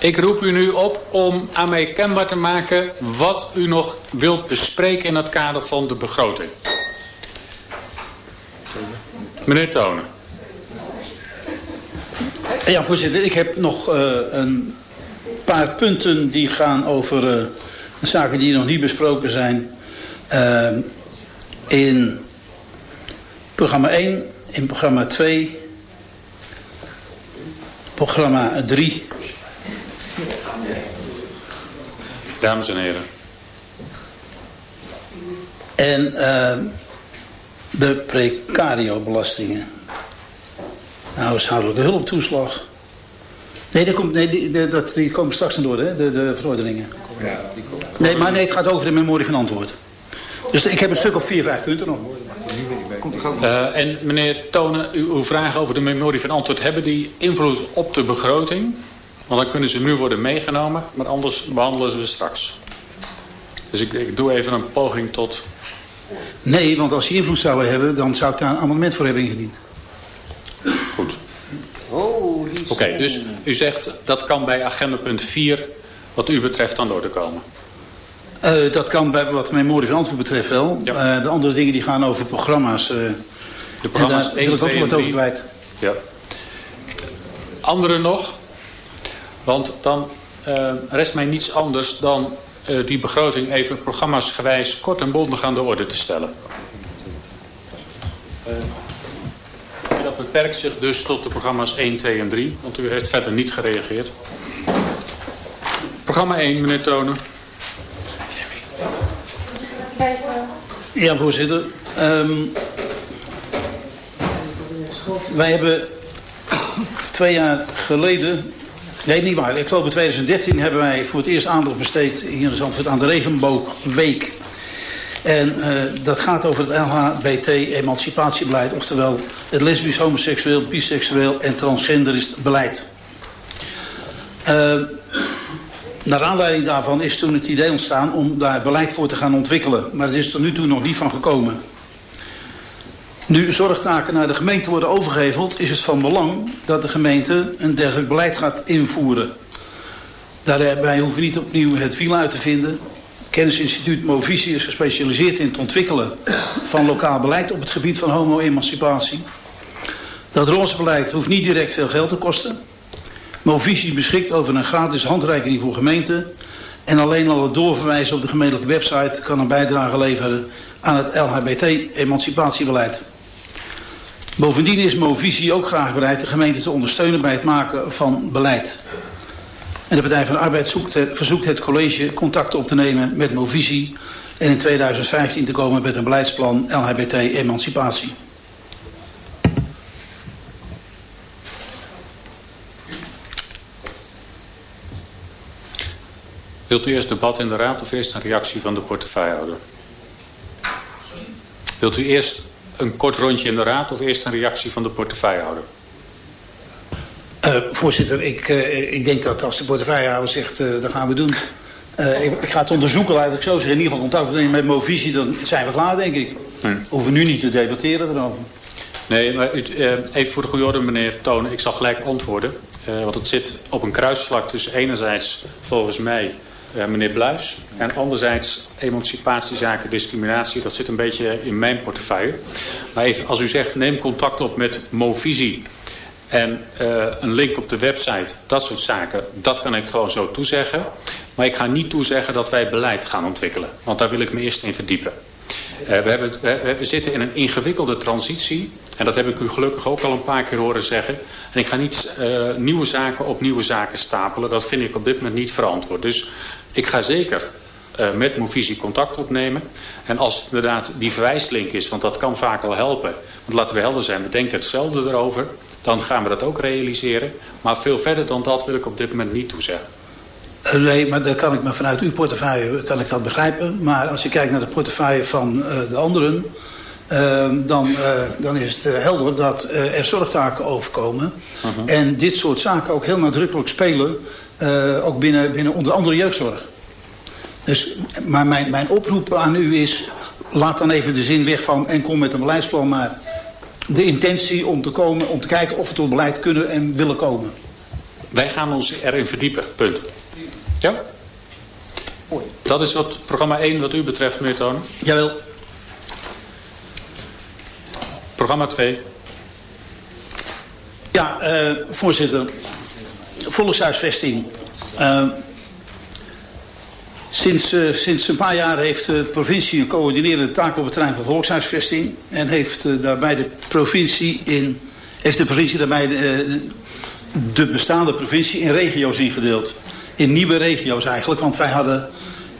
Ik roep u nu op om aan mij kenbaar te maken wat u nog wilt bespreken in het kader van de begroting. Meneer Tonen. Ja, voorzitter. Ik heb nog uh, een paar punten die gaan over uh, zaken die nog niet besproken zijn. Uh, in programma 1, in programma 2, programma 3 Dames en heren. En uh, de precario-belastingen. Nou, huishoudelijke hulptoeslag. Nee, dat komt, nee die, dat, die komen straks aan door, hè, de, de verordeningen. Ja, die komen. Nee, maar nee, het gaat over de memorie van antwoord. Dus ik heb een stuk of vier, vijf punten nog. Uh, en meneer Tonen, uw vragen over de memorie van antwoord... hebben die invloed op de begroting? Want dan kunnen ze nu worden meegenomen, maar anders behandelen ze we straks. Dus ik, ik doe even een poging tot... Nee, want als die invloed zouden hebben, dan zou ik daar een amendement voor hebben ingediend. Goed. Oké, dus u zegt dat kan bij agenda punt 4 wat u betreft aan door te komen. Uh, dat kan bij wat memorie van antwoord betreft wel. Ja. Uh, de andere dingen die gaan over programma's. Uh, de programma's en daar 1, wil ik ook wat over kwijt. Ja. Andere nog? Want dan uh, rest mij niets anders dan uh, die begroting even programma's gewijs kort en bondig aan de orde te stellen. Uh, dat beperkt zich dus tot de programma's 1, 2 en 3, want u heeft verder niet gereageerd. Programma 1, meneer Tonen. Ja, voorzitter. Um, wij hebben twee jaar geleden Nee, niet waar. In oktober 2013 hebben wij voor het eerst aandacht besteed hier in Zandvoort aan de Regenboogweek. En uh, dat gaat over het LHBT-emancipatiebeleid, oftewel het lesbisch, homoseksueel, biseksueel en transgenderisch beleid. Uh, naar aanleiding daarvan is toen het idee ontstaan om daar beleid voor te gaan ontwikkelen. Maar het is er nu toe nog niet van gekomen. Nu zorgtaken naar de gemeente worden overgeheveld... is het van belang dat de gemeente een dergelijk beleid gaat invoeren. Daarbij hoeven we niet opnieuw het wiel uit te vinden. Kennisinstituut Movisie is gespecialiseerd in het ontwikkelen van lokaal beleid op het gebied van homo-emancipatie. Dat roze beleid hoeft niet direct veel geld te kosten. Movisie beschikt over een gratis handreiking voor gemeenten. En alleen al het doorverwijzen op de gemeentelijke website kan een bijdrage leveren aan het LHBT-emancipatiebeleid. Bovendien is Movisie ook graag bereid de gemeente te ondersteunen bij het maken van beleid. En de Partij van de Arbeid zoekt verzoekt het college contact op te nemen met Movisie en in 2015 te komen met een beleidsplan LHBT-emancipatie. Wilt u eerst debat in de raad of eerst een reactie van de portefeuillehouder? Wilt u eerst een kort rondje in de raad of eerst een reactie van de portefeuillehouder? Uh, voorzitter, ik, uh, ik denk dat als de portefeuillehouder zegt, uh, dat gaan we doen. Ik, ik, ga het onderzoeken, laat ik zo zeggen. In ieder geval contact opnemen met Movisie, dan zijn we klaar, denk ik. Hmm. Hoeven nu niet te debatteren erover. Nee, maar u, even voor de goede orde, meneer Tonen. Ik zal gelijk antwoorden. want het zit op een kruisvlak tussen enerzijds, volgens mij meneer Bluis. En anderzijds emancipatiezaken, discriminatie, dat zit een beetje in mijn portefeuille. Maar even, als u zegt, neem contact op met Movisie en uh, een link op de website, dat soort zaken, dat kan ik gewoon zo toezeggen. Maar ik ga niet toezeggen dat wij beleid gaan ontwikkelen, want daar wil ik me eerst in verdiepen. Uh, we, hebben, we, zitten in een ingewikkelde transitie. En dat heb ik u gelukkig ook al een paar keer horen zeggen. En ik ga niet uh, nieuwe zaken op nieuwe zaken stapelen. Dat vind ik op dit moment niet verantwoord. Dus ik ga zeker uh, met Movisie contact opnemen. En als het inderdaad die verwijslink is, want dat kan vaak al helpen. Want laten we helder zijn, we denken hetzelfde erover. Dan gaan we dat ook realiseren. Maar veel verder dan dat wil ik op dit moment niet toezeggen. Nee, maar dan kan ik me vanuit uw portefeuille kan ik dat begrijpen. Maar als je kijkt naar de portefeuille van de anderen... Uh, dan, uh, dan is het helder dat er zorgtaken overkomen. -huh. En dit soort zaken ook heel nadrukkelijk spelen... ook binnen, binnen onder andere jeugdzorg. Dus, maar mijn, mijn oproep aan u is... laat dan even de zin weg van en kom met een beleidsplan... maar de intentie om te, komen, om te kijken of we tot beleid kunnen en willen komen. Wij gaan ons erin verdiepen, punt. Ja? Dat is wat programma 1 wat u betreft, meneer Tonen? Jawel. Programma 2. Ja, uh, voorzitter. Volkshuisvesting. Uh, sinds, uh, sinds een paar jaar heeft de provincie een coördinerende taak op het terrein van volkshuisvesting. En heeft daarbij de provincie in... Heeft de provincie daarbij de, de bestaande provincie in regio's ingedeeld in nieuwe regio's eigenlijk. Want wij hadden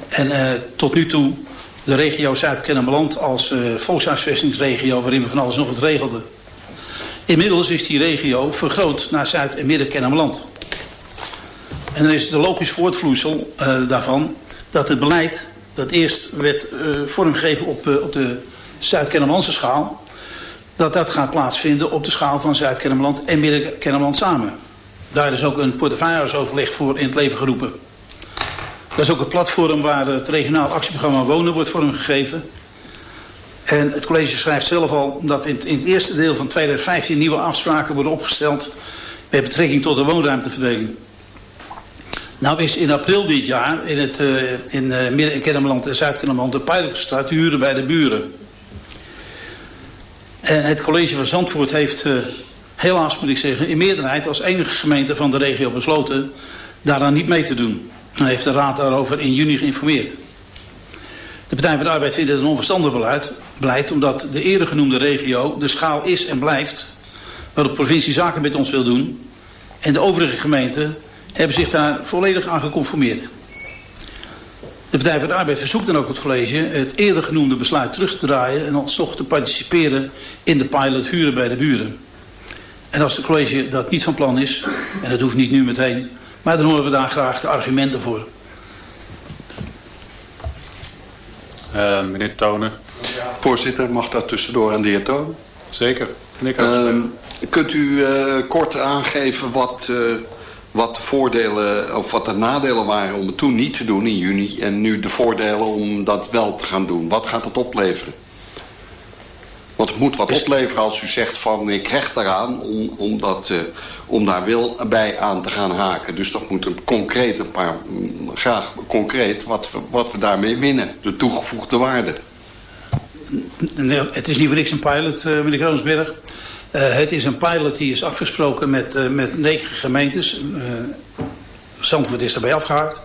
en, tot nu toe de regio Zuid-Kennemerland als uh, volkshuisvestingsregio... waarin we van alles nog wat regelden. Inmiddels is die regio vergroot naar Zuid- en Midden-Kennemerland. En dan is de logisch voortvloeisel uh, daarvan dat het beleid... dat eerst werd vormgegeven op, op de Zuid-Kennemerlandse schaal... dat dat gaat plaatsvinden op de schaal van Zuid-Kennemerland en Midden-Kennemerland samen... Daar is ook een portefeuilleoverleg voor in het leven geroepen. Dat is ook het platform waar het regionaal actieprogramma Wonen wordt vormgegeven. En het college schrijft zelf al dat in, het eerste deel van 2015 nieuwe afspraken worden opgesteld met betrekking tot de woonruimteverdeling. Nou is in april dit jaar in, het, uh, in uh, Midden- en Kennemerland en Zuid-Kennemerland de pilot gestart, huren bij de buren. En het college van Zandvoort heeft uh, helaas moet ik zeggen, in meerderheid als enige gemeente van de regio besloten daaraan niet mee te doen. Dan heeft de Raad daarover in juni geïnformeerd. De Partij van de Arbeid vindt het een onverstandig beleid, beleid omdat de eerder genoemde regio de schaal is en blijft waar de provincie zaken met ons wil doen. En de overige gemeenten hebben zich daar volledig aan geconformeerd. De Partij van de Arbeid verzoekt dan ook het college het eerder genoemde besluit terug te draaien en alsnog te participeren in de pilot huren bij de buren. En als het college dat niet van plan is, en dat hoeft niet nu meteen, maar dan horen we daar graag de argumenten voor. Uh, meneer Tonen. Voorzitter, mag dat tussendoor aan de heer Tonen? Zeker. Uh, kunt u uh, kort aangeven wat, uh, wat de voordelen of wat de nadelen waren om het toen niet te doen in juni en nu de voordelen om dat wel te gaan doen? Wat gaat dat opleveren? Want het moet wat opleveren als u zegt van ik hecht eraan om, om, dat, uh, om daar wil bij aan te gaan haken. Dus dat moet een concreet, een paar, graag concreet wat we, wat we daarmee winnen. De toegevoegde waarde. Het is niet voor niks een pilot, uh, meneer Kroonsberg. Uh, het is een pilot die is afgesproken met, uh, met negen gemeentes. Zandvoort is daarbij afgehaakt.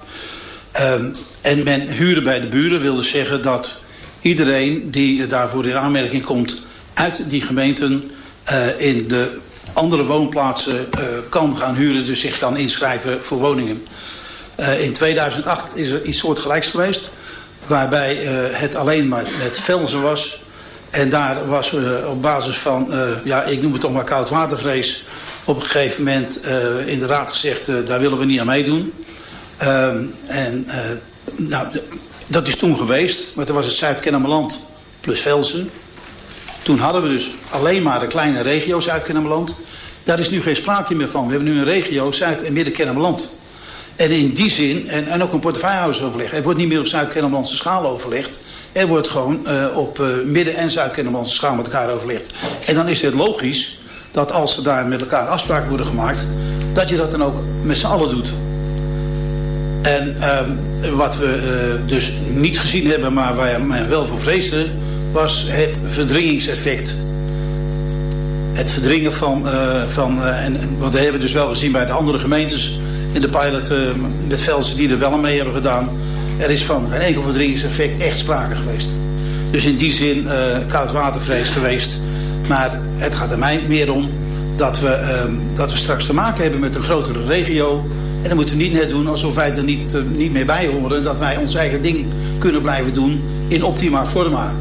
en men huren bij de buren wil dus zeggen dat iedereen die daarvoor in aanmerking komt uit die gemeenten in de andere woonplaatsen uh, kan gaan huren, dus zich kan inschrijven voor woningen. Uh, in 2008 is er iets soortgelijks geweest, waarbij het alleen maar met Velzen was. En daar was op basis van, ja, ik noem het toch maar koudwatervrees, op een gegeven moment in de raad gezegd, daar willen we niet aan meedoen. Ehm, en nou, dat is toen geweest, maar toen was het Zuid-Kennemerland plus Velzen. Toen hadden we dus alleen maar de kleine regio Zuid-Kennemerland. Daar is nu geen sprake meer van. We hebben nu een regio Zuid- en Midden-Kennemerland. En in die zin, en, en ook een portefeuillehoudersoverleg. Er wordt niet meer op Zuid-Kennemerlandse schaal overlegd. Er wordt gewoon uh, op uh, Midden- en Zuid-Kennemerlandse schaal met elkaar overlegd. En dan is het logisch dat als er daar met elkaar afspraken worden gemaakt... dat je dat dan ook met z'n allen doet. En um, wat we uh, dus niet gezien hebben, maar waar men wel voor vreesde... was het verdringingseffect. Het verdringen van... Uh, van uh, en, wat hebben we dus wel gezien bij de andere gemeentes... in de pilot met Velsen die er wel mee hebben gedaan. Er is van geen enkel verdringingseffect echt sprake geweest. Dus in die zin koudwatervrees geweest. Maar het gaat er mij meer om dat we, dat we straks te maken hebben met een grotere regio... En dan moeten we niet net doen alsof wij er niet, niet meer bij horen. Dat wij ons eigen ding kunnen blijven doen in optima forma.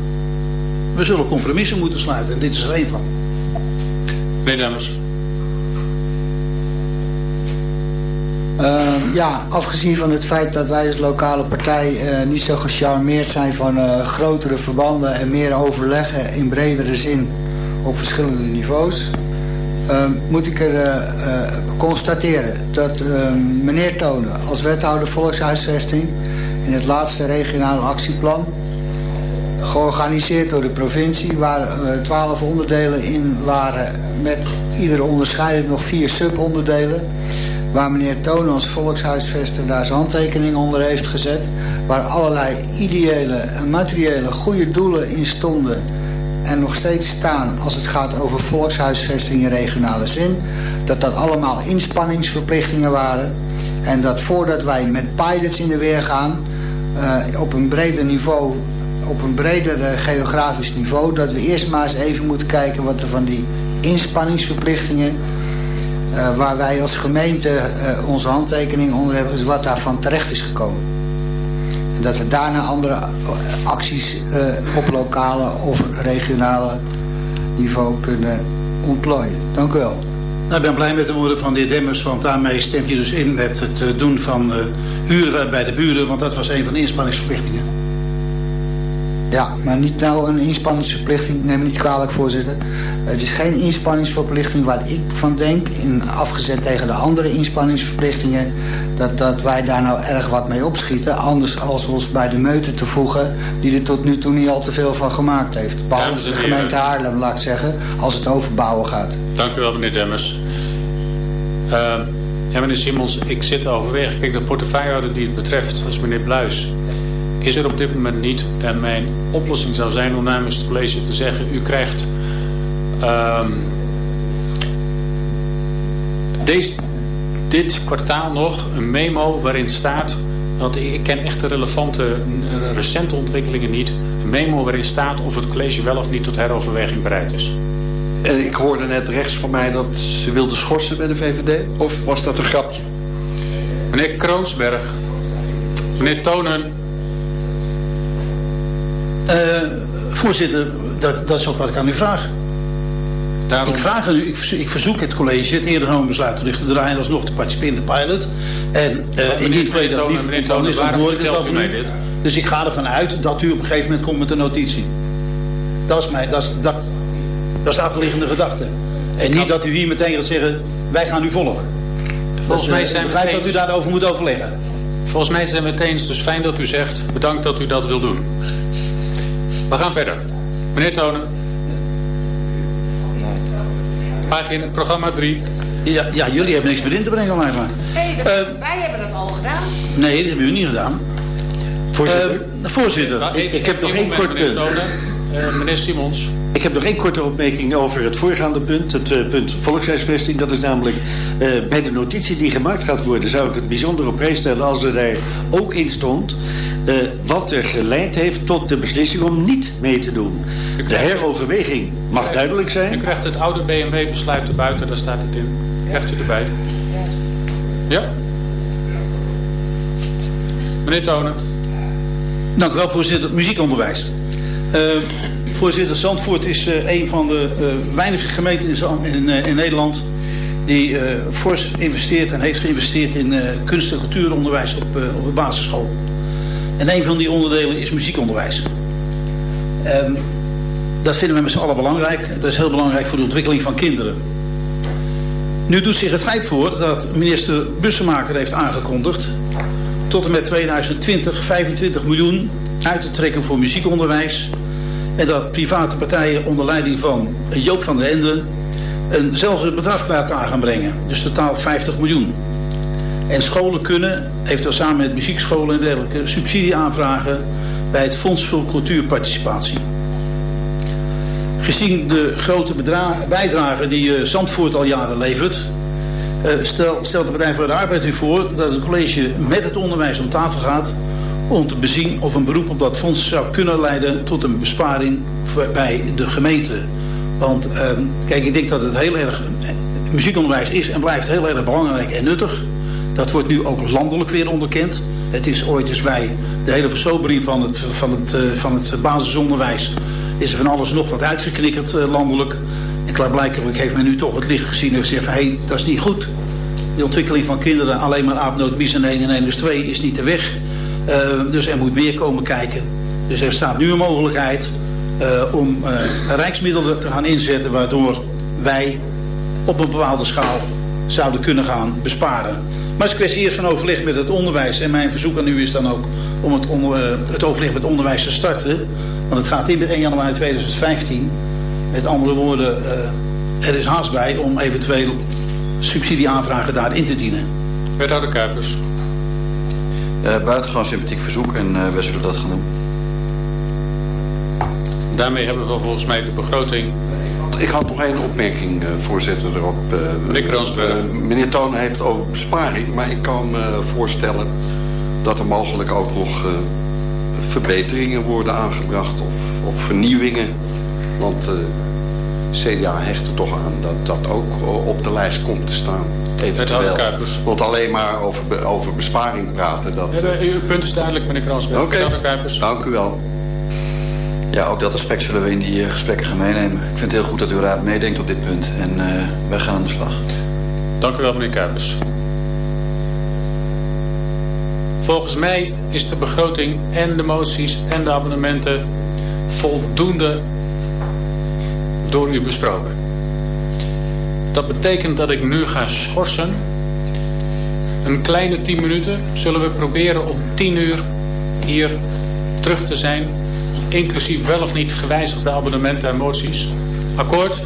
We zullen compromissen moeten sluiten en dit is er één van. Meneer Dammers. Uh, ja, afgezien van het feit dat wij als lokale partij uh, niet zo gecharmeerd zijn van uh, grotere verbanden en meer overleggen in bredere zin op verschillende niveaus, ehm, moet ik er eh, constateren dat ehm, meneer Tonen als wethouder volkshuisvesting in het laatste regionale actieplan georganiseerd door de provincie, waar twaalf onderdelen in waren met ieder onderscheidend nog vier subonderdelen waar meneer Toon als volkshuisvester daar zijn handtekening onder heeft gezet. Waar allerlei ideële en materiële goede doelen in stonden. En nog steeds staan als het gaat over volkshuisvesting in regionale zin. Dat dat allemaal inspanningsverplichtingen waren. En dat voordat wij met pilots in de weer gaan. Uh, op een breder niveau op een breder uh, geografisch niveau... dat we eerst maar eens even moeten kijken wat er van die inspanningsverplichtingen uh, waar wij als gemeente uh, onze handtekening onder hebben, is wat daarvan terecht is gekomen. En dat we daarna andere acties op lokale of regionale niveau kunnen ontplooien. Dank u wel. Nou, ik ben blij met de woorden van de heer Demmers, want daarmee stemt je dus in met het doen van huren bij de buren, want dat was een van de inspanningsverplichtingen. Ja, maar niet nou een inspanningsverplichting. Neem me niet kwalijk, voorzitter. Het is geen inspanningsverplichting waar ik van denk... In, afgezet tegen de andere inspanningsverplichtingen... Dat, dat wij daar nou erg wat mee opschieten. Anders als ons bij de meute te voegen... die er tot nu toe niet al te veel van gemaakt heeft. Behalve de gemeente Haarlem, laat ik zeggen... als het over bouwen gaat. Dank u wel, meneer Demmers. Uh, ja, meneer Simons, ik zit te overwegen. Kijk, de portefeuillehouder die het betreft, dat is meneer Bluis is er op dit moment niet. En mijn oplossing zou zijn om namens het college te zeggen... u krijgt um, deze, dit kwartaal nog een memo waarin staat... want ik ken echt de relevante recente ontwikkelingen niet... een memo waarin staat of het college wel of niet tot heroverweging bereid is. En ik hoorde net rechts van mij dat ze wilde schorsen bij de VVD. Of was dat een grapje? Meneer Kroonsberg, meneer Tonen... Uh, voorzitter, dat, dat is ook wat ik aan u vraag. Daarom... Ik, vraag aan u, ik, verzoek, ik verzoek het college het eerder genomen besluit terug te draaien alsnog te participeren in de pilot. En uh, indien het dat niet van is, dan hoor ik het wel van u. Dus ik ga ervan uit dat u op een gegeven moment komt met een notitie. Dat is, mijn, dat is, dat, dat is de achterliggende gedachte. En niet dat u hier meteen gaat zeggen, wij gaan u volgen. Volgens mij zijn we het dat u daarover moet overleggen. Volgens mij zijn we het eens, dus fijn dat u zegt, bedankt dat u dat wil doen. We gaan verder. Meneer Tonen. Pagina, programma 3. Ja, ja, jullie hebben niks meer in te brengen, maar. Nee, uh, wij hebben het al gedaan. Nee, dat hebben u niet gedaan. Voorzitter. Uh, voorzitter. ik, ik heb nog één kort punt. Uh, meneer Simons. Ik heb nog één korte opmerking over het voorgaande punt. Het uh, punt volkshuisvesting. Dat is namelijk uh, bij de notitie die gemaakt gaat worden... zou ik het bijzonder op prijs stellen als er daar ook in stond... Uh, wat er geleid heeft tot de beslissing om niet mee te doen. De heroverweging mag duidelijk zijn. U krijgt het oude BMW-besluit erbuiten, daar staat het in. Krijgt u erbij. Ja? Meneer Tonen. Dank u wel, voorzitter. Muziekonderwijs. Uh, voorzitter, Zandvoort is uh, een van de uh, weinige gemeenten in, in, in Nederland... die fors investeert en heeft geïnvesteerd in kunst- en cultuuronderwijs op, op de basisschool. En een van die onderdelen is muziekonderwijs. Um, dat vinden we met z'n allen belangrijk. Dat is heel belangrijk voor de ontwikkeling van kinderen. Nu doet zich het feit voor dat minister Bussemaker heeft aangekondigd... tot en met 2020 25 miljoen uit te trekken voor muziekonderwijs... en dat private partijen onder leiding van Joop van den Ende... eenzelfde bedrag bij elkaar gaan brengen. Dus totaal 50 miljoen. En scholen kunnen, eventueel samen met muziekscholen en dergelijke, subsidie aanvragen bij het Fonds voor Cultuurparticipatie. Gezien de grote bijdrage die uh, Zandvoort al jaren levert, stel, stelt de Partij voor de Arbeid u voor dat het college met het onderwijs om tafel gaat om te bezien of een beroep op dat fonds zou kunnen leiden tot een besparing bij de gemeente. Want uh, kijk, ik denk dat het heel erg, muziekonderwijs is en blijft heel erg belangrijk en nuttig. Dat wordt nu ook landelijk weer onderkend. Het is ooit eens bij de hele versobering van het, van het, van het basisonderwijs... is er van alles nog wat uitgeknikkerd landelijk. En klaarblijkelijk heeft men nu toch het licht gezien en gezegd... hé, hey, dat is niet goed. De ontwikkeling van kinderen alleen maar aapnoot, mis en 1 en 1 dus 2 is niet de weg. Dus er moet meer komen kijken. Dus er staat nu een mogelijkheid uh, om uh, rijksmiddelen te gaan inzetten... waardoor wij op een bepaalde schaal zouden kunnen gaan besparen. Maar het is kwestie eerst van overleg met het onderwijs. En mijn verzoek aan u is dan ook om het, het overleg met onderwijs te starten. Want het gaat in met 1 januari 2015. Met andere woorden, er is haast bij om eventueel subsidieaanvragen daarin te dienen. Wethouder Kuipers. Buitengewoon sympathiek verzoek en wij zullen dat gaan doen. Daarmee hebben we volgens mij de begroting... Ik had nog één opmerking, uh, voorzitter, erop. Uh, meneer uh, meneer Toon heeft over besparing, maar ik kan me voorstellen dat er mogelijk ook nog verbeteringen worden aangebracht of, of vernieuwingen. Want CDA hecht er toch aan dat dat ook op de lijst komt te staan. Eventueel. Want alleen maar over, over besparing praten. Dat, ja, uw punt is duidelijk, meneer Kransberg. Oké, okay. dank u wel. Ja, ook dat aspect zullen we in die gesprekken gaan meenemen. Ik vind het heel goed dat uw raad meedenkt op dit punt. En uh, wij gaan aan de slag. Dank u wel, meneer Kuipers. Volgens mij is de begroting en de moties en de abonnementen voldoende door u besproken. Dat betekent dat ik nu ga schorsen. Een kleine 10 minuten zullen we proberen om 10 uur hier terug te zijn inclusief wel of niet gewijzigde abonnementen en moties. Akkoord?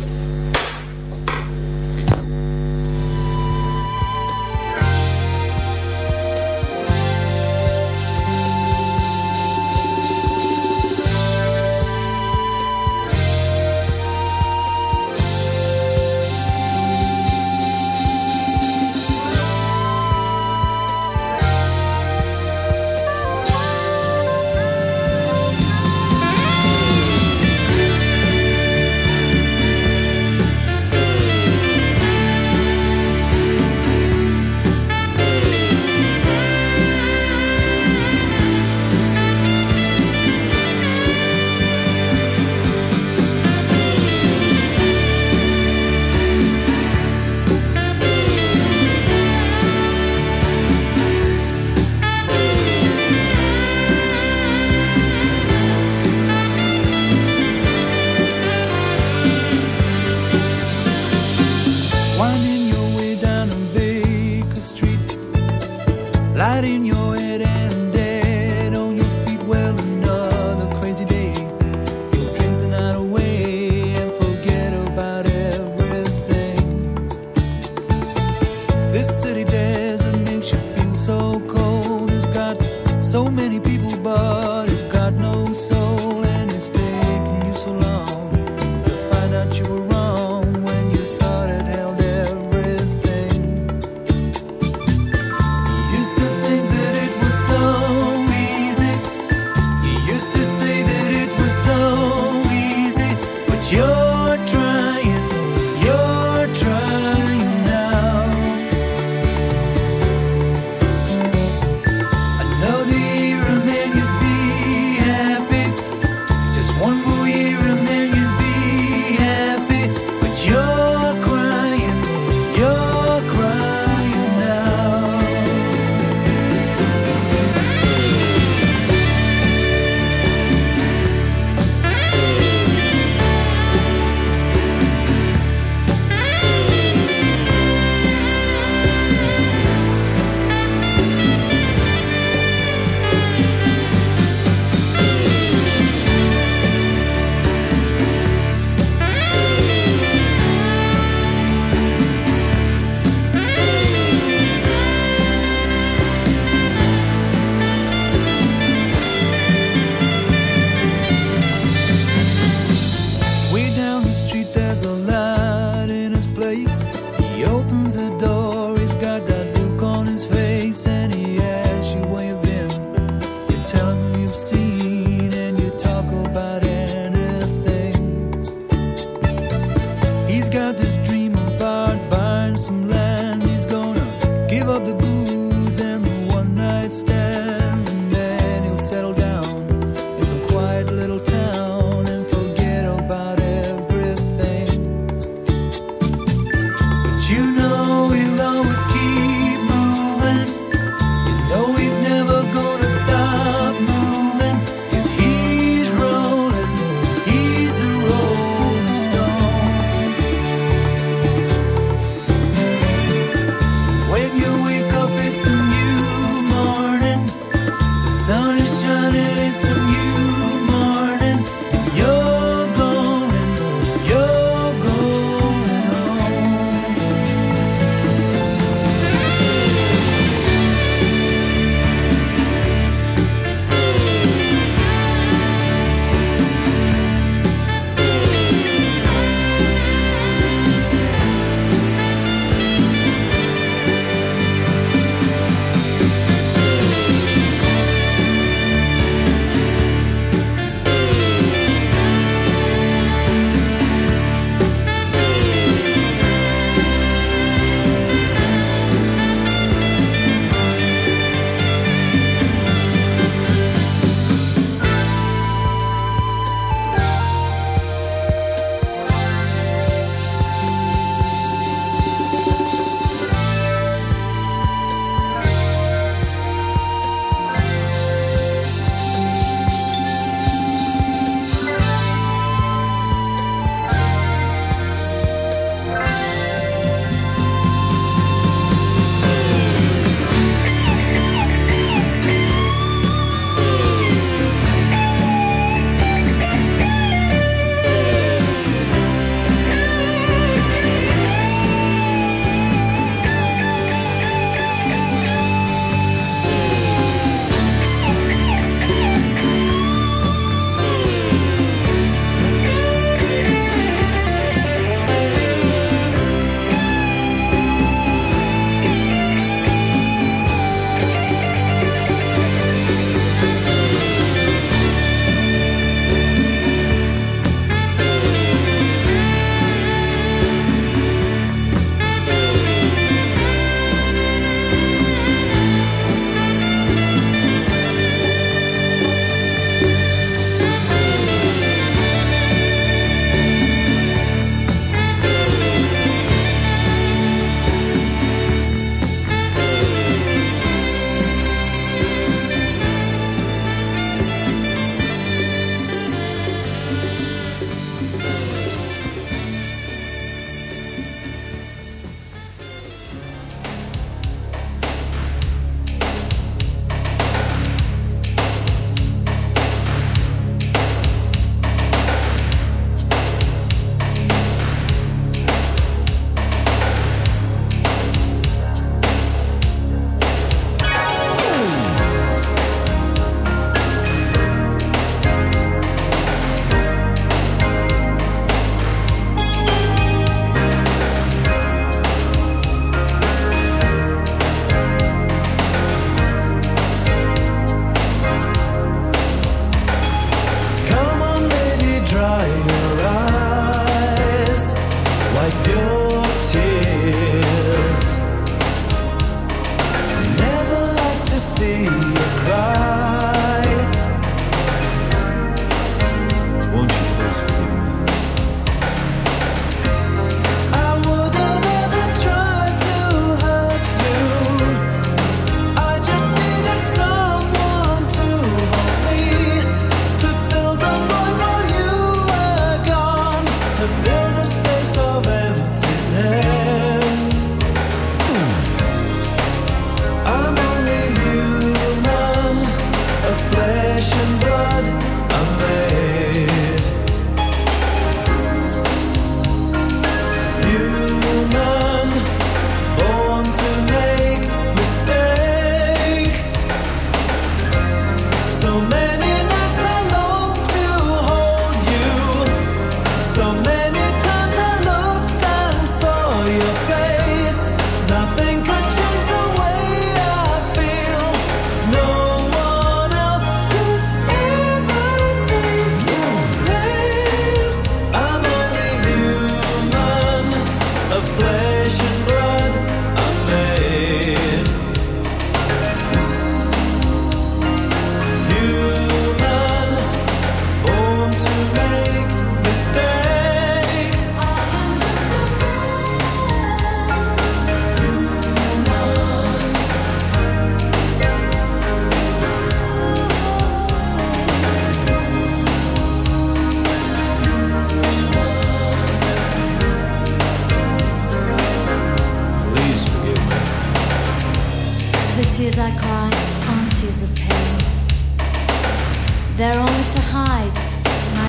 of the booze and the one night stand.